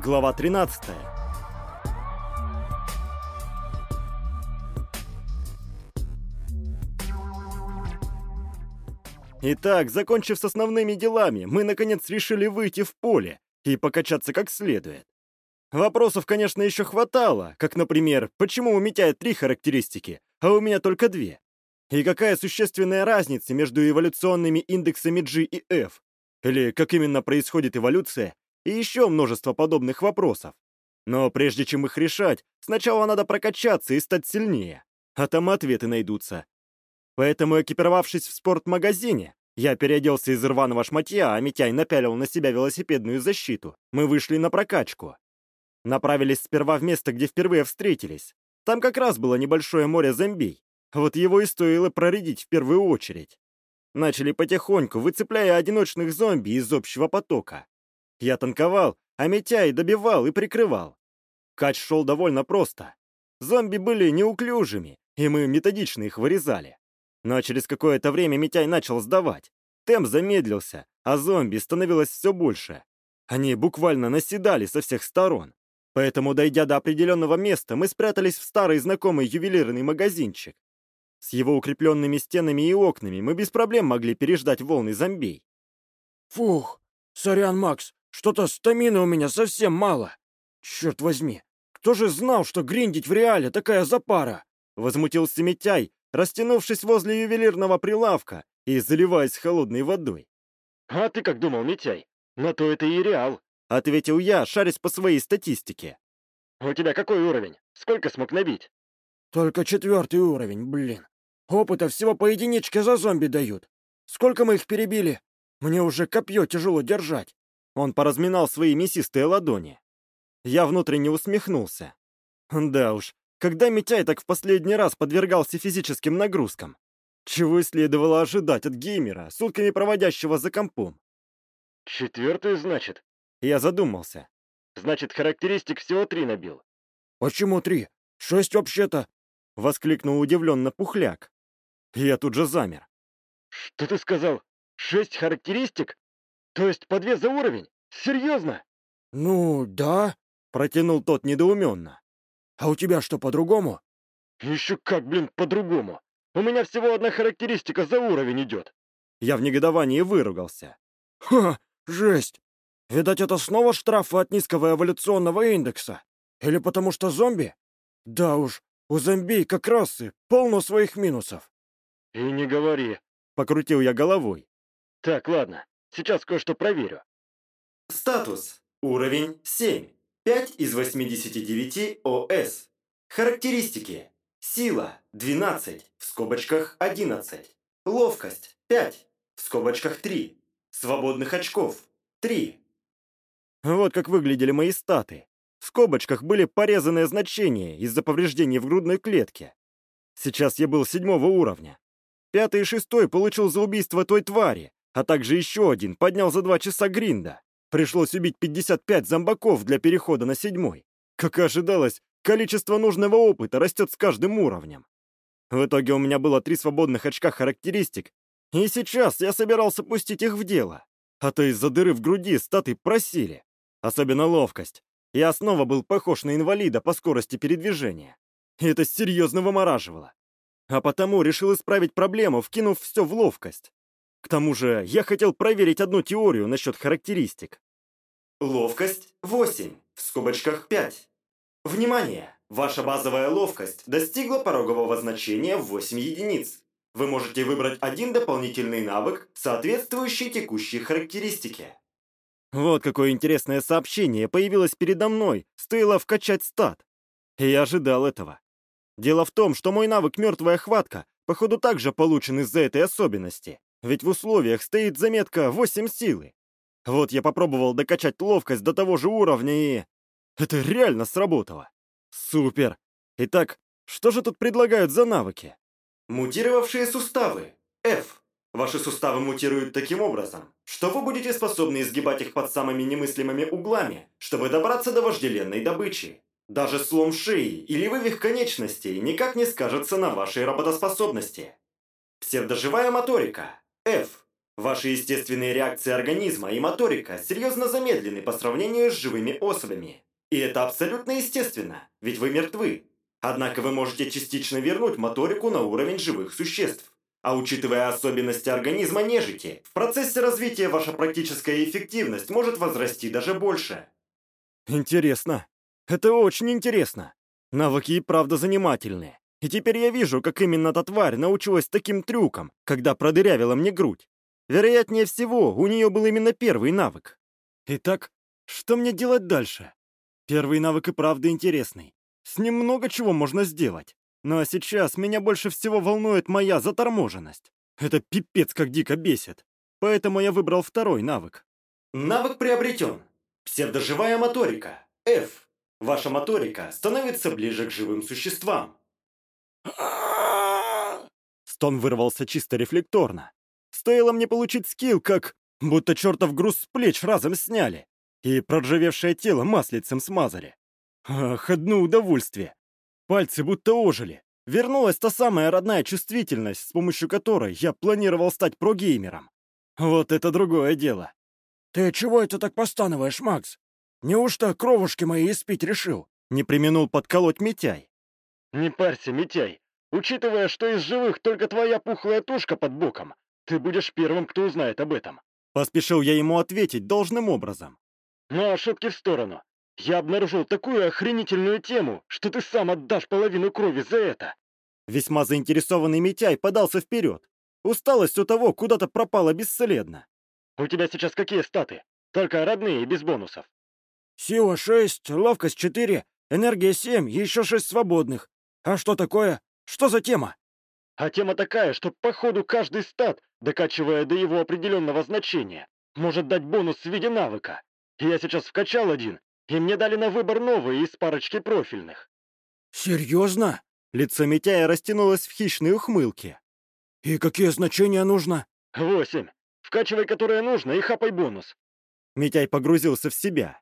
Глава 13 Итак, закончив с основными делами, мы наконец решили выйти в поле и покачаться как следует. Вопросов, конечно, еще хватало, как, например, почему у Митяя три характеристики, а у меня только две? И какая существенная разница между эволюционными индексами G и F? Или как именно происходит эволюция? И еще множество подобных вопросов. Но прежде чем их решать, сначала надо прокачаться и стать сильнее. А там ответы найдутся. Поэтому, экипировавшись в спортмагазине, я переоделся из рваного шматья, а Митяй напялил на себя велосипедную защиту. Мы вышли на прокачку. Направились сперва в место, где впервые встретились. Там как раз было небольшое море зомбей. Вот его и стоило проредить в первую очередь. Начали потихоньку, выцепляя одиночных зомби из общего потока. Я танковал, а Митяй добивал и прикрывал. Кач шел довольно просто. Зомби были неуклюжими, и мы методично их вырезали. Но через какое-то время Митяй начал сдавать. Темп замедлился, а зомби становилось все больше. Они буквально наседали со всех сторон. Поэтому, дойдя до определенного места, мы спрятались в старый знакомый ювелирный магазинчик. С его укрепленными стенами и окнами мы без проблем могли переждать волны зомбей. «Фух, сорян, Макс, что-то стамины у меня совсем мало. Черт возьми, кто же знал, что гриндить в реале такая запара?» Возмутился Митяй, растянувшись возле ювелирного прилавка и заливаясь холодной водой. «А ты как думал, Митяй? На то это и реал», — ответил я, шарясь по своей статистике. «У тебя какой уровень? Сколько смог набить?» «Только четвертый уровень, блин. Опыта всего по единичке за зомби дают. Сколько мы их перебили? Мне уже копье тяжело держать». Он поразминал свои мясистые ладони. Я внутренне усмехнулся. Да уж, когда Митяй так в последний раз подвергался физическим нагрузкам? Чего следовало ожидать от геймера, сутками проводящего за компом? Четвертый, значит? Я задумался. Значит, характеристик всего три набил. Почему три? Шесть вообще-то. Воскликнул удивленно Пухляк. Я тут же замер. Что ты сказал? Шесть характеристик? То есть по две за уровень? Серьезно? Ну, да, протянул тот недоуменно. А у тебя что, по-другому? Еще как, блин, по-другому. У меня всего одна характеристика за уровень идет. Я в негодовании выругался. Ха, жесть. Видать, это снова штрафы от низкого эволюционного индекса? Или потому что зомби? Да уж, у зомби как расы полно своих минусов. И не говори. Покрутил я головой. Так, ладно, сейчас кое-что проверю. Статус. Уровень 7. 5 из 89 ОС. Характеристики. Сила – 12, в скобочках 11. Ловкость – 5, в скобочках 3. Свободных очков – 3. Вот как выглядели мои статы. В скобочках были порезанные значения из-за повреждений в грудной клетке. Сейчас я был седьмого уровня. Пятый и шестой получил за убийство той твари, а также еще один поднял за два часа гринда. Пришлось убить 55 зомбаков для перехода на седьмой. Как и ожидалось, количество нужного опыта растет с каждым уровнем. В итоге у меня было три свободных очка характеристик, и сейчас я собирался пустить их в дело. А то из-за дыры в груди статы просили. Особенно ловкость. Я снова был похож на инвалида по скорости передвижения. И это серьезно вымораживало. А потому решил исправить проблему, вкинув все в ловкость. К тому же, я хотел проверить одну теорию насчет характеристик. Ловкость 8, в скобочках 5. Внимание! Ваша базовая ловкость достигла порогового значения в 8 единиц. Вы можете выбрать один дополнительный навык, соответствующий текущей характеристике. Вот какое интересное сообщение появилось передо мной, стоило вкачать стат. И я ожидал этого. Дело в том, что мой навык «Мертвая хватка» походу также получен из-за этой особенности. Ведь в условиях стоит заметка 8 силы. Вот я попробовал докачать ловкость до того же уровня и... Это реально сработало. Супер. Итак, что же тут предлагают за навыки? Мутировавшие суставы. F. Ваши суставы мутируют таким образом, что вы будете способны изгибать их под самыми немыслимыми углами, чтобы добраться до вожделенной добычи. Даже слом шеи или вывих конечностей никак не скажется на вашей работоспособности. Псевдоживая моторика. F. Ваши естественные реакции организма и моторика серьезно замедлены по сравнению с живыми особями. И это абсолютно естественно, ведь вы мертвы. Однако вы можете частично вернуть моторику на уровень живых существ. А учитывая особенности организма нежити, в процессе развития ваша практическая эффективность может возрасти даже больше. Интересно. Это очень интересно. Навыки и правда занимательные. И теперь я вижу, как именно эта тварь научилась таким трюкам, когда продырявила мне грудь. Вероятнее всего, у нее был именно первый навык. Итак, что мне делать дальше? Первый навык и правда интересный. С ним много чего можно сделать. Ну а сейчас меня больше всего волнует моя заторможенность. Это пипец как дико бесит. Поэтому я выбрал второй навык. Навык приобретен. Псевдоживая моторика. F. Ваша моторика становится ближе к живым существам. Стон вырвался чисто рефлекторно. Стоило мне получить скилл, как будто чертов груз с плеч разом сняли и проржавевшее тело маслицем смазали. Ах, одно удовольствие. Пальцы будто ожили. Вернулась та самая родная чувствительность, с помощью которой я планировал стать прогеймером. Вот это другое дело. «Ты чего это так постановаешь, Макс? Неужто кровушки мои испить решил?» Не применул подколоть Митяй. Не парься, Митяй. Учитывая, что из живых только твоя пухлая тушка под боком, ты будешь первым, кто узнает об этом. Поспешил я ему ответить должным образом. Ну а шутки в сторону. Я обнаружил такую охренительную тему, что ты сам отдашь половину крови за это. Весьма заинтересованный Митяй подался вперед. Усталость у того куда-то пропала бесследно. У тебя сейчас какие статы? Только родные и без бонусов. Сила 6, ловкость 4, энергия 7 и еще 6 свободных. А что такое? Что за тема? А тема такая, что по ходу каждый стат, докачивая до его определенного значения, может дать бонус в виде навыка. Я сейчас вкачал один, и мне дали на выбор новый из парочки профильных. Серьезно? Лицо Митяя растянулось в хищной ухмылке. И какие значения нужно? Восемь. Вкачивай, которое нужно, и хапай бонус. Митяй погрузился в себя.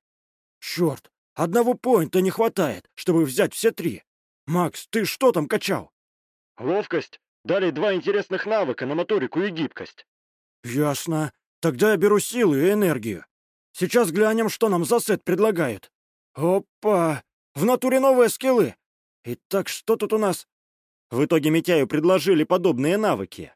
Черт, одного поинта не хватает, чтобы взять все три. Макс, ты что там качал? Ловкость. Дали два интересных навыка на моторику и гибкость. Ясно. Тогда я беру силу и энергию. Сейчас глянем, что нам за сет предлагают. Опа! В натуре новые скиллы. Итак, что тут у нас? В итоге Митяю предложили подобные навыки.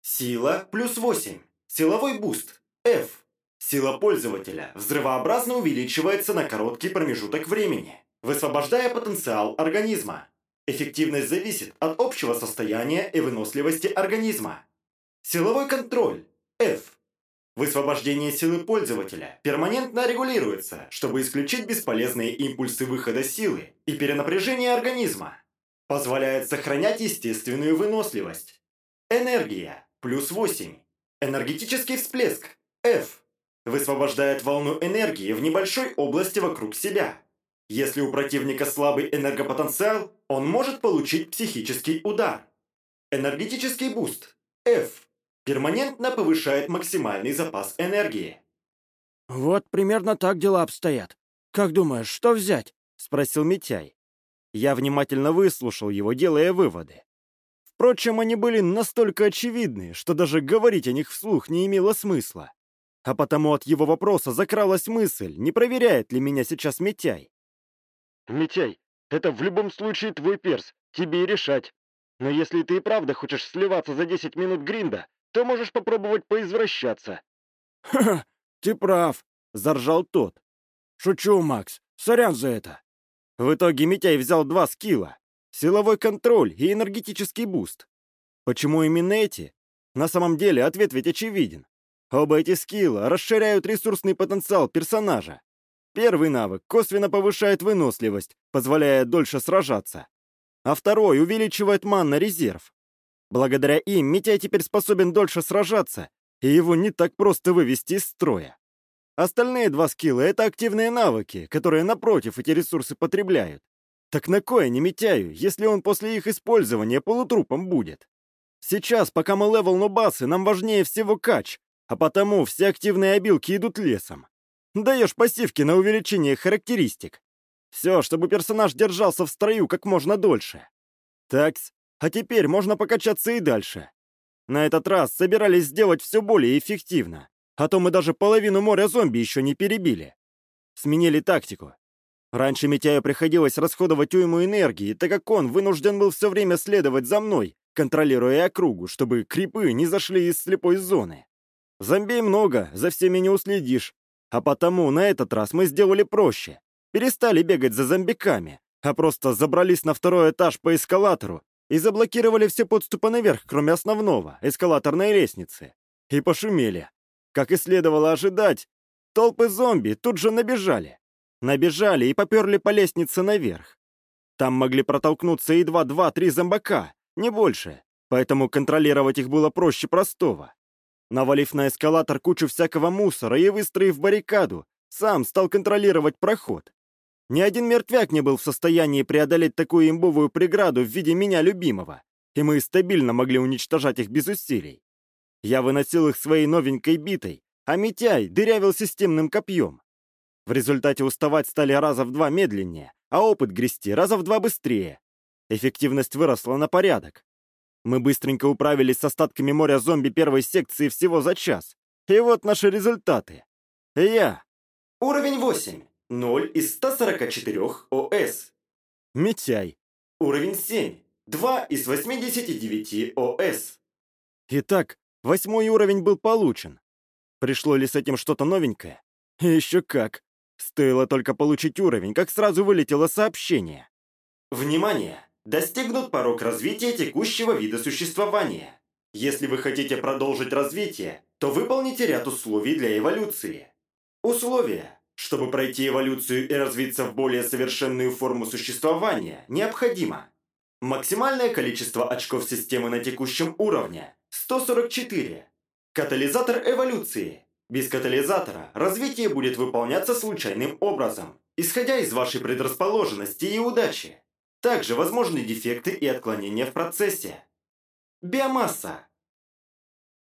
Сила плюс 8. Силовой буст. F. Сила пользователя взрывообразно увеличивается на короткий промежуток времени, высвобождая потенциал организма. Эффективность зависит от общего состояния и выносливости организма. Силовой контроль. F. Высвобождение силы пользователя перманентно регулируется, чтобы исключить бесполезные импульсы выхода силы и перенапряжение организма. Позволяет сохранять естественную выносливость. Энергия. Плюс 8. Энергетический всплеск. F. Высвобождает волну энергии в небольшой области вокруг себя. Если у противника слабый энергопотенциал, он может получить психический удар. Энергетический буст. F. Перманентно повышает максимальный запас энергии. Вот примерно так дела обстоят. Как думаешь, что взять? Спросил Митяй. Я внимательно выслушал его, делая выводы. Впрочем, они были настолько очевидны, что даже говорить о них вслух не имело смысла. А потому от его вопроса закралась мысль, не проверяет ли меня сейчас Митяй. Митяй, это в любом случае твой перс, тебе и решать. Но если ты и правда хочешь сливаться за 10 минут гринда, то можешь попробовать поизвращаться. Ха-ха, ты прав, заржал тот. Шучу, Макс, сорян за это. В итоге Митяй взял два скилла. Силовой контроль и энергетический буст. Почему именно эти? На самом деле ответ ведь очевиден. Оба эти скилла расширяют ресурсный потенциал персонажа. Первый навык косвенно повышает выносливость, позволяя дольше сражаться. А второй увеличивает мана-резерв. Благодаря им Митяй теперь способен дольше сражаться, и его не так просто вывести из строя. Остальные два скилла — это активные навыки, которые, напротив, эти ресурсы потребляют. Так на кой они Митяю, если он после их использования полутрупом будет? Сейчас, пока мы level нубасы, нам важнее всего кач, а потому все активные обилки идут лесом. Даешь пассивки на увеличение характеристик. Все, чтобы персонаж держался в строю как можно дольше. Такс, а теперь можно покачаться и дальше. На этот раз собирались сделать все более эффективно, а то мы даже половину моря зомби еще не перебили. Сменили тактику. Раньше Митяю приходилось расходовать уйму энергии, так как он вынужден был все время следовать за мной, контролируя округу, чтобы крипы не зашли из слепой зоны. Зомби много, за всеми не уследишь, а потому на этот раз мы сделали проще. Перестали бегать за зомбиками, а просто забрались на второй этаж по эскалатору и заблокировали все подступы наверх, кроме основного, эскалаторной лестницы. И пошумели. Как и следовало ожидать, толпы зомби тут же набежали. Набежали и поперли по лестнице наверх. Там могли протолкнуться едва два-три зомбака, не больше, поэтому контролировать их было проще простого. Навалив на эскалатор кучу всякого мусора и выстроив баррикаду, сам стал контролировать проход. Ни один мертвяк не был в состоянии преодолеть такую имбовую преграду в виде меня любимого, и мы стабильно могли уничтожать их без усилий. Я выносил их своей новенькой битой, а Митяй дырявил системным копьем. В результате уставать стали раза в два медленнее, а опыт грести раза в два быстрее. Эффективность выросла на порядок. Мы быстренько управились с остатками моря зомби первой секции всего за час. И вот наши результаты. Я. Уровень 8. 0 из 144 ОС. Митяй. Уровень 7. 2 из 89 ОС. Итак, восьмой уровень был получен. Пришло ли с этим что-то новенькое? Еще как. Стоило только получить уровень, как сразу вылетело сообщение. Внимание! Достигнут порог развития текущего вида существования. Если вы хотите продолжить развитие, то выполните ряд условий для эволюции. Условия. Чтобы пройти эволюцию и развиться в более совершенную форму существования, необходимо максимальное количество очков системы на текущем уровне – 144. Катализатор эволюции. Без катализатора развитие будет выполняться случайным образом, исходя из вашей предрасположенности и удачи. Также возможны дефекты и отклонения в процессе. Биомасса.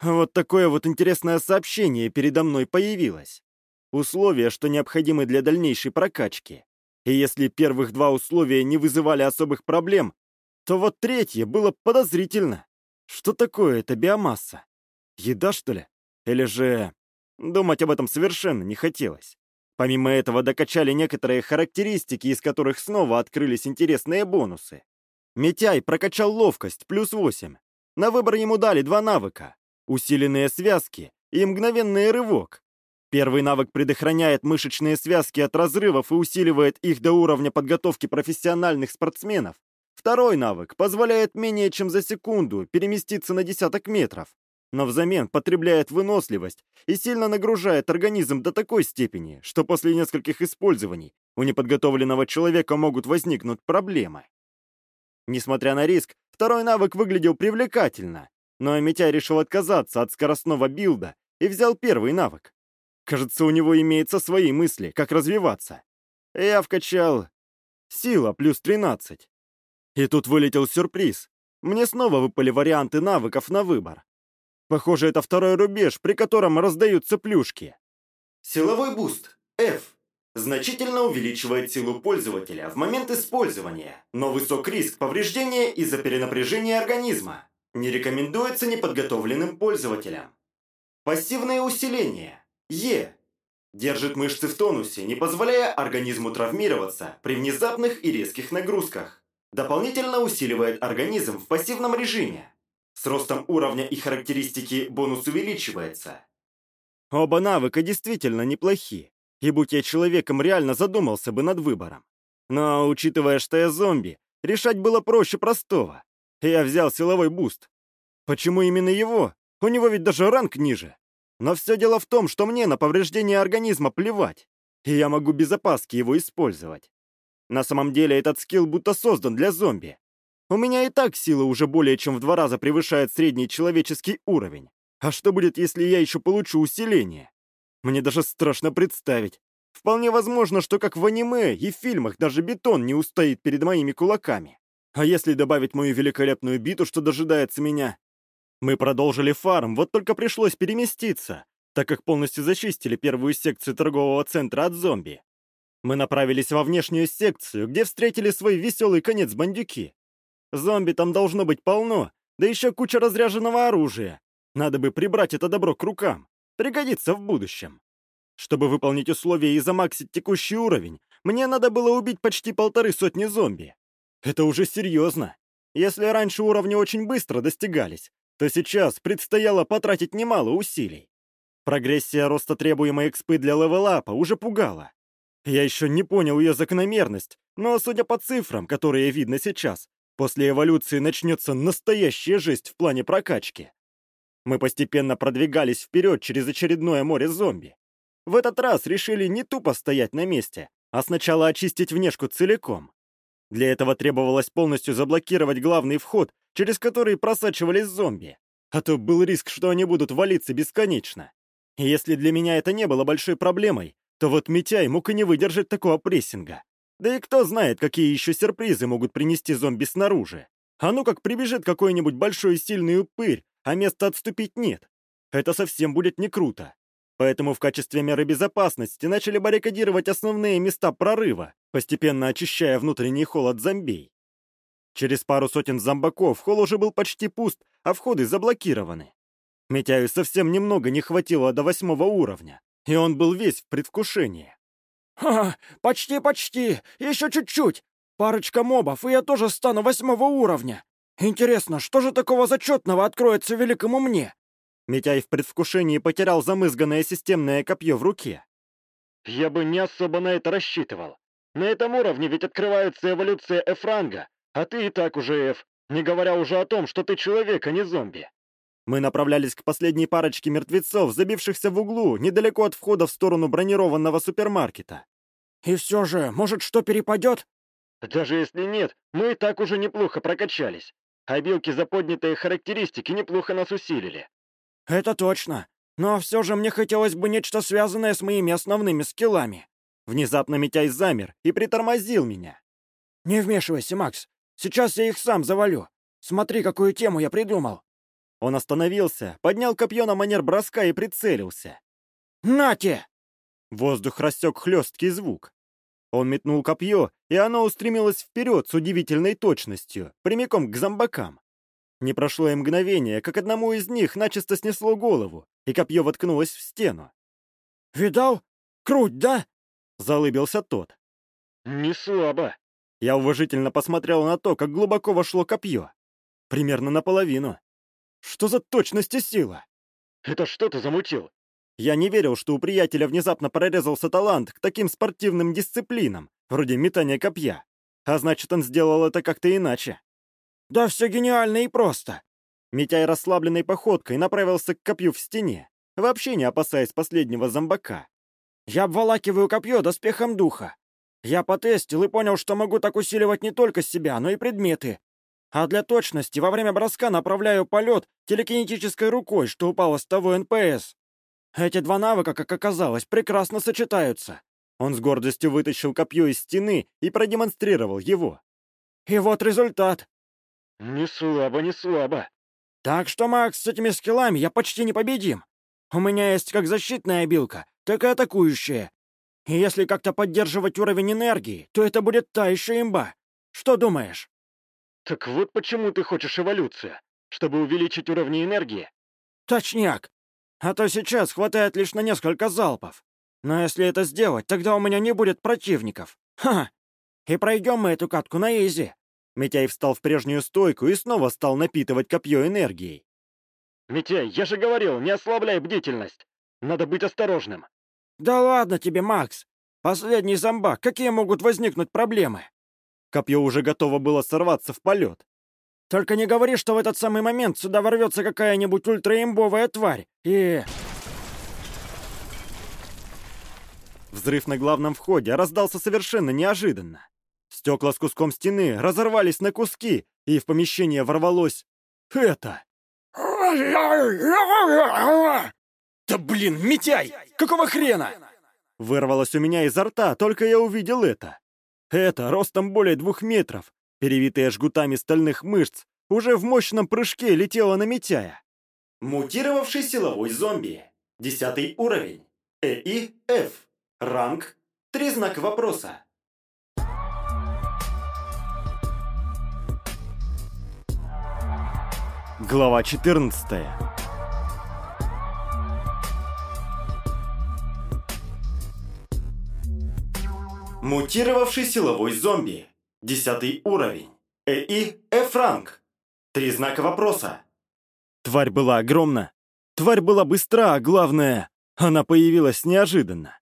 Вот такое вот интересное сообщение передо мной появилось. Условия, что необходимы для дальнейшей прокачки. И если первых два условия не вызывали особых проблем, то вот третье было подозрительно. Что такое эта биомасса? Еда, что ли? Или же... Думать об этом совершенно не хотелось. Помимо этого докачали некоторые характеристики, из которых снова открылись интересные бонусы. Митяй прокачал ловкость, плюс 8. На выбор ему дали два навыка. Усиленные связки и мгновенный рывок. Первый навык предохраняет мышечные связки от разрывов и усиливает их до уровня подготовки профессиональных спортсменов. Второй навык позволяет менее чем за секунду переместиться на десяток метров. Но взамен потребляет выносливость и сильно нагружает организм до такой степени, что после нескольких использований у неподготовленного человека могут возникнуть проблемы. Несмотря на риск, второй навык выглядел привлекательно, но Митяй решил отказаться от скоростного билда и взял первый навык. Кажется, у него имеются свои мысли, как развиваться. Я вкачал сила плюс 13. И тут вылетел сюрприз. Мне снова выпали варианты навыков на выбор. Похоже, это второй рубеж, при котором раздаются плюшки. Силовой буст. F. Значительно увеличивает силу пользователя в момент использования, но высок риск повреждения из-за перенапряжения организма. Не рекомендуется неподготовленным пользователям. Пассивное усиление. Е. Держит мышцы в тонусе, не позволяя организму травмироваться при внезапных и резких нагрузках. Дополнительно усиливает организм в пассивном режиме. С ростом уровня и характеристики бонус увеличивается. Оба навыка действительно неплохи, и будь я человеком, реально задумался бы над выбором. Но, учитывая, что я зомби, решать было проще простого. Я взял силовой буст. Почему именно его? У него ведь даже ранг ниже. Но все дело в том, что мне на повреждение организма плевать, и я могу без опаски его использовать. На самом деле этот скилл будто создан для зомби. У меня и так сила уже более чем в два раза превышает средний человеческий уровень. А что будет, если я еще получу усиление? Мне даже страшно представить. Вполне возможно, что как в аниме и фильмах даже бетон не устоит перед моими кулаками. А если добавить мою великолепную биту, что дожидается меня? Мы продолжили фарм, вот только пришлось переместиться, так как полностью зачистили первую секцию торгового центра от зомби. Мы направились во внешнюю секцию, где встретили свой веселый конец бандюки. Зомби там должно быть полно, да еще куча разряженного оружия. Надо бы прибрать это добро к рукам. Пригодится в будущем. Чтобы выполнить условия и замаксить текущий уровень, мне надо было убить почти полторы сотни зомби. Это уже серьезно. Если раньше уровни очень быстро достигались, то сейчас предстояло потратить немало усилий. Прогрессия роста требуемой экспы для левелапа уже пугала. Я еще не понял ее закономерность, но, судя по цифрам, которые видно сейчас, После эволюции начнется настоящая жесть в плане прокачки. Мы постепенно продвигались вперед через очередное море зомби. В этот раз решили не тупо стоять на месте, а сначала очистить внешку целиком. Для этого требовалось полностью заблокировать главный вход, через который просачивались зомби. А то был риск, что они будут валиться бесконечно. И если для меня это не было большой проблемой, то вот Митяй мог и не выдержать такого прессинга. Да и кто знает, какие еще сюрпризы могут принести зомби снаружи. А ну как прибежит какой-нибудь большой сильный упырь, а места отступить нет. Это совсем будет не круто. Поэтому в качестве меры безопасности начали баррикадировать основные места прорыва, постепенно очищая внутренний холл от зомбей. Через пару сотен зомбаков холл уже был почти пуст, а входы заблокированы. Митяю совсем немного не хватило до восьмого уровня, и он был весь в предвкушении. «Ха, почти, почти, еще чуть-чуть. Парочка мобов, и я тоже стану восьмого уровня. Интересно, что же такого зачетного откроется великому мне?» Митяй в предвкушении потерял замызганное системное копье в руке. «Я бы не особо на это рассчитывал. На этом уровне ведь открывается эволюция F-ранга, а ты и так уже F, не говоря уже о том, что ты человек, а не зомби». Мы направлялись к последней парочке мертвецов, забившихся в углу, недалеко от входа в сторону бронированного супермаркета. «И все же, может, что перепадет?» «Даже если нет, мы и так уже неплохо прокачались. А билки за поднятые характеристики неплохо нас усилили». «Это точно. Но все же мне хотелось бы нечто связанное с моими основными скиллами». Внезапно Митяй замер и притормозил меня. «Не вмешивайся, Макс. Сейчас я их сам завалю. Смотри, какую тему я придумал». Он остановился, поднял копье на манер броска и прицелился. «Нате!» Воздух рассек хлесткий звук. Он метнул копье, и оно устремилось вперед с удивительной точностью, прямиком к зомбакам. Не прошло и мгновение, как одному из них начисто снесло голову, и копье воткнулось в стену. «Видал? Круть, да?» — залыбился тот. «Не слабо». Я уважительно посмотрел на то, как глубоко вошло копье. Примерно наполовину. Что за точность и сила? Это что ты замутил? Я не верил, что у приятеля внезапно прорезался талант к таким спортивным дисциплинам, вроде метания копья. А значит, он сделал это как-то иначе. Да все гениально и просто. Митяй расслабленной походкой направился к копью в стене, вообще не опасаясь последнего зомбака. «Я обволакиваю копье доспехом духа. Я потестил и понял, что могу так усиливать не только себя, но и предметы. А для точности во время броска направляю полет телекинетической рукой, что упало с того НПС. Эти два навыка, как оказалось, прекрасно сочетаются. Он с гордостью вытащил копье из стены и продемонстрировал его. И вот результат. Не слабо, не слабо. Так что, Макс, с этими скиллами я почти непобедим. У меня есть как защитная обилка, так и атакующая. И если как-то поддерживать уровень энергии, то это будет та еще имба. Что думаешь? Так вот почему ты хочешь эволюцию, чтобы увеличить уровни энергии? Точняк. А то сейчас хватает лишь на несколько залпов. Но если это сделать, тогда у меня не будет противников. Ха! И пройдем мы эту катку на изи. Митяй встал в прежнюю стойку и снова стал напитывать копье энергией. «Митяй, я же говорил, не ослабляй бдительность. Надо быть осторожным». «Да ладно тебе, Макс. Последний зомбак, какие могут возникнуть проблемы?» Копье уже готово было сорваться в полет. «Только не говори, что в этот самый момент сюда ворвется какая-нибудь ультраимбовая тварь и...» Взрыв на главном входе раздался совершенно неожиданно. Стекла с куском стены разорвались на куски, и в помещение ворвалось... это! «Да блин, Митяй! Какого хрена?» Вырвалось у меня изо рта, только я увидел это. Это, ростом более двух метров, перевитая жгутами стальных мышц, уже в мощном прыжке летела на Митяя. Мутировавший силовой зомби. Десятый уровень. ЭИ F. Ранг. Три знака вопроса. Глава 14 Мутировавший силовой зомби. Десятый уровень. ЭИ F-ранг. Три знака вопроса. Тварь была огромна. Тварь была быстра, а главное, она появилась неожиданно.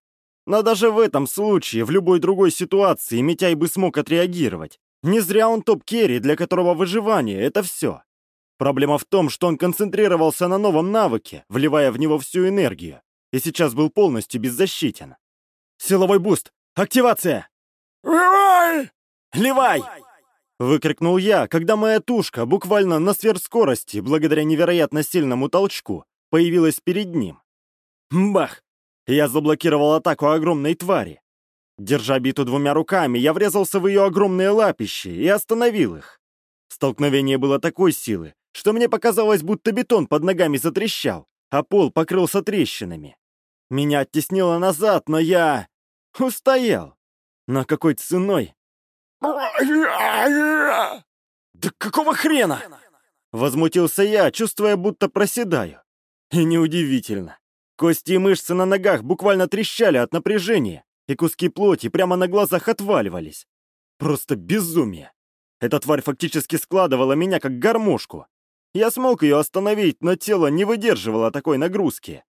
Но даже в этом случае, в любой другой ситуации, Митяй бы смог отреагировать. Не зря он топ-керри, для которого выживание — это все. Проблема в том, что он концентрировался на новом навыке, вливая в него всю энергию, и сейчас был полностью беззащитен. «Силовой буст! Активация!» «Ливай! Ливай!» Выкрикнул я, когда моя тушка, буквально на сверхскорости, благодаря невероятно сильному толчку, появилась перед ним. Бах! Я заблокировал атаку огромной твари. Держа биту двумя руками, я врезался в ее огромные лапищи и остановил их. Столкновение было такой силы, что мне показалось, будто бетон под ногами затрещал, а пол покрылся трещинами. Меня оттеснило назад, но я... устоял. Но какой ценой? «Да какого хрена?» Возмутился я, чувствуя, будто проседаю. И неудивительно. Кости и мышцы на ногах буквально трещали от напряжения, и куски плоти прямо на глазах отваливались. Просто безумие. Эта тварь фактически складывала меня как гармошку, я смог ее остановить, но тело не выдерживало такой нагрузки.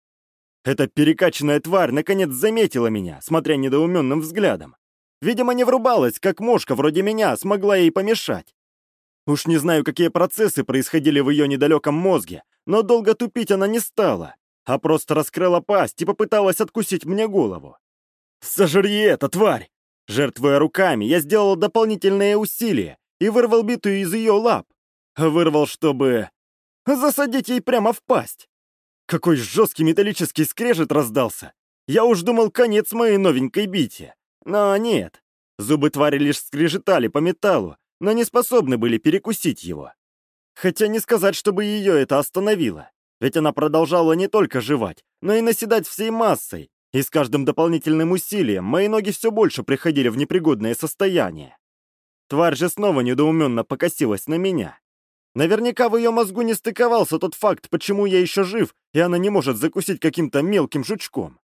Эта перекачанная тварь наконец заметила меня, смотря недоуменным взглядом. Видимо, не врубалась, как мошка вроде меня смогла ей помешать. Уж не знаю, какие процессы происходили в ее недалеком мозге, но долго тупить она не стала, а просто раскрыла пасть и попыталась откусить мне голову. «Сожри это, тварь!» Жертвуя руками, я сделал дополнительные усилия и вырвал битую из ее лап. Вырвал, чтобы... Засадить ей прямо в пасть. Какой жесткий металлический скрежет раздался. Я уж думал, конец моей новенькой бите. Но нет. Зубы твари лишь скрежетали по металлу, но не способны были перекусить его. Хотя не сказать, чтобы ее это остановило. Ведь она продолжала не только жевать, но и наседать всей массой, и с каждым дополнительным усилием мои ноги все больше приходили в непригодное состояние. Тварь же снова недоуменно покосилась на меня. Наверняка в ее мозгу не стыковался тот факт, почему я еще жив, и она не может закусить каким-то мелким жучком.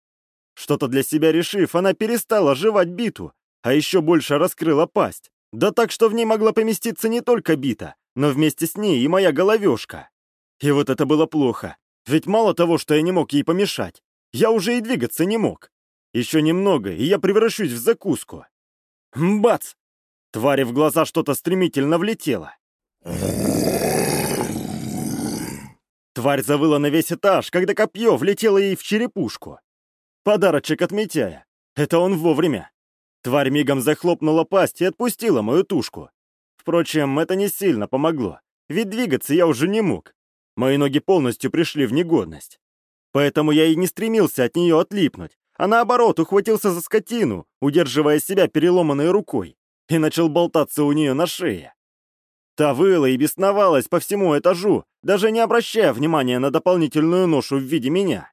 Что-то для себя решив, она перестала жевать биту, а еще больше раскрыла пасть. Да так, что в ней могла поместиться не только бита, но вместе с ней и моя головешка. И вот это было плохо, ведь мало того, что я не мог ей помешать, я уже и двигаться не мог. Еще немного, и я превращусь в закуску. Бац! Твари в глаза что-то стремительно влетело. Тварь завыла на весь этаж, когда копье влетело ей в черепушку. Подарочек от Митяя. Это он вовремя. Тварь мигом захлопнула пасть и отпустила мою тушку. Впрочем, это не сильно помогло, ведь двигаться я уже не мог. Мои ноги полностью пришли в негодность. Поэтому я и не стремился от нее отлипнуть, а наоборот ухватился за скотину, удерживая себя переломанной рукой, и начал болтаться у нее на шее. Та выла и бесновалась по всему этажу, даже не обращая внимания на дополнительную ношу в виде меня.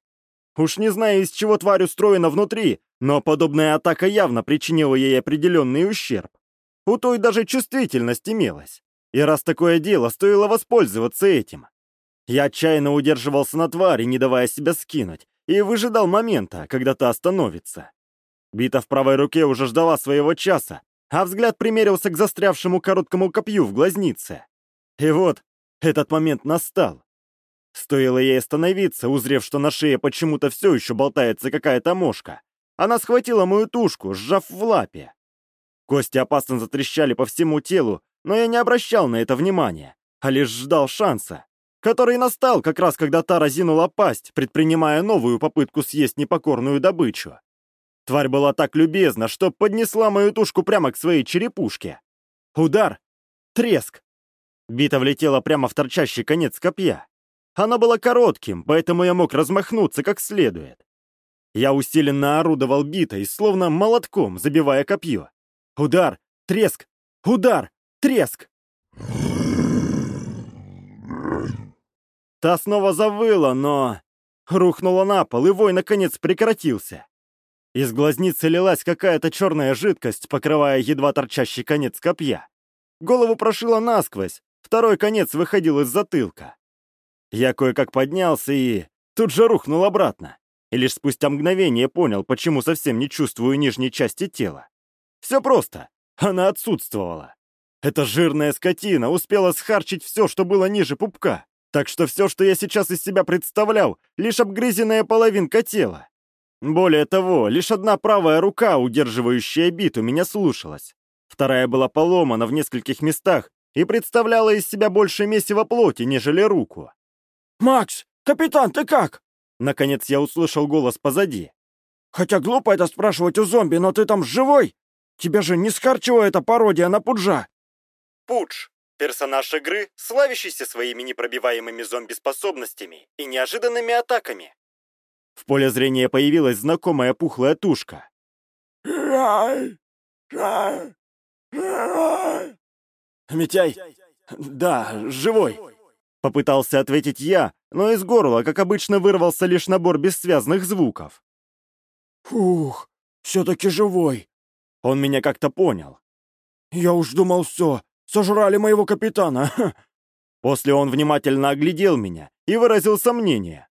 Уж не знаю, из чего тварь устроена внутри, но подобная атака явно причинила ей определенный ущерб. У той даже чувствительность имелась. И раз такое дело, стоило воспользоваться этим. Я отчаянно удерживался на твари, не давая себя скинуть, и выжидал момента, когда та остановится. Бита в правой руке уже ждала своего часа, а взгляд примерился к застрявшему короткому копью в глазнице. И вот, этот момент настал. Стоило ей остановиться, узрев, что на шее почему-то все еще болтается какая-то мошка. Она схватила мою тушку, сжав в лапе. Кости опасно затрещали по всему телу, но я не обращал на это внимания, а лишь ждал шанса, который настал как раз, когда та разинула пасть, предпринимая новую попытку съесть непокорную добычу. Тварь была так любезна, что поднесла мою тушку прямо к своей черепушке. Удар! Треск! Бита влетела прямо в торчащий конец копья. Она была коротким, поэтому я мог размахнуться как следует. Я усиленно орудовал битой, словно молотком, забивая копье. Удар! Треск! Удар! Треск! Та снова завыла, но... Рухнула на пол, и вой наконец прекратился. Из глазницы лилась какая-то черная жидкость, покрывая едва торчащий конец копья. Голову прошило насквозь, второй конец выходил из затылка. Я кое-как поднялся и тут же рухнул обратно. И лишь спустя мгновение понял, почему совсем не чувствую нижней части тела. Все просто. Она отсутствовала. Эта жирная скотина успела схарчить все, что было ниже пупка. Так что все, что я сейчас из себя представлял, лишь обгрызенная половинка тела. Более того, лишь одна правая рука, удерживающая бит, у меня слушалась. Вторая была поломана в нескольких местах и представляла из себя больше месива плоти, нежели руку. «Макс! Капитан, ты как?» Наконец я услышал голос позади. «Хотя глупо это спрашивать у зомби, но ты там живой? Тебя же не скарчила эта пародия на Пуджа?» Пудж — персонаж игры, славящийся своими непробиваемыми зомби-способностями и неожиданными атаками. В поле зрения появилась знакомая пухлая тушка. «Митяй? Да, живой!» Попытался ответить я, но из горла, как обычно, вырвался лишь набор бессвязных звуков. «Фух, все-таки живой!» Он меня как-то понял. «Я уж думал, все, сожрали моего капитана!» После он внимательно оглядел меня и выразил сомнение.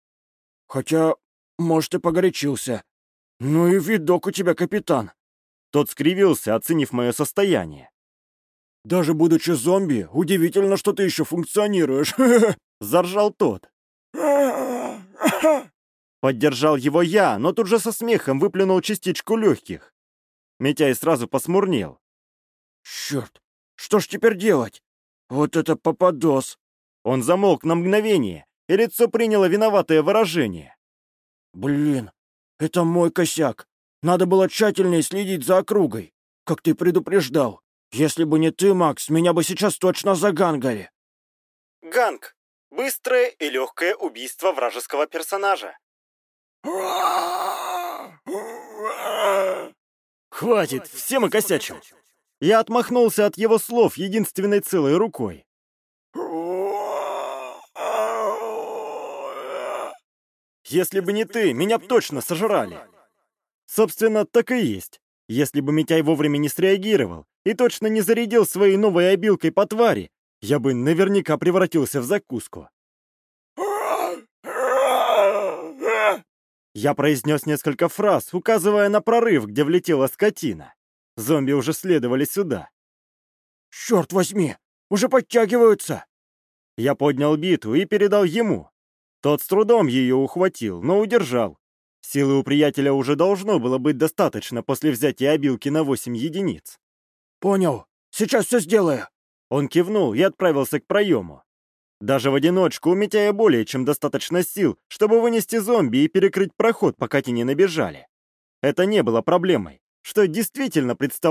«Хотя, может, и погорячился. Ну и видок у тебя, капитан!» Тот скривился, оценив мое состояние. «Даже будучи зомби, удивительно, что ты еще функционируешь!» Заржал тот. Поддержал его я, но тут же со смехом выплюнул частичку легких. Митяй сразу посмурнел. «Черт, что ж теперь делать? Вот это попадос!» Он замолк на мгновение, и лицо приняло виноватое выражение. «Блин, это мой косяк. Надо было тщательнее следить за округой, как ты предупреждал. Если бы не ты, Макс, меня бы сейчас точно загангали». Ганг. Быстрое и легкое убийство вражеского персонажа. Хватит, все мы косячим. Я отмахнулся от его слов единственной целой рукой. Если бы не ты, меня б точно сожрали. Собственно, так и есть. Если бы Митяй вовремя не среагировал и точно не зарядил своей новой обилкой по твари, я бы наверняка превратился в закуску. Я произнес несколько фраз, указывая на прорыв, где влетела скотина. Зомби уже следовали сюда. «Черт возьми! Уже подтягиваются!» Я поднял биту и передал ему. Тот с трудом ее ухватил, но удержал. Силы у приятеля уже должно было быть достаточно после взятия обилки на 8 единиц. «Понял. Сейчас все сделаю». Он кивнул и отправился к проему. Даже в одиночку у Митяя более чем достаточно сил, чтобы вынести зомби и перекрыть проход, пока те не набежали. Это не было проблемой, что действительно представляло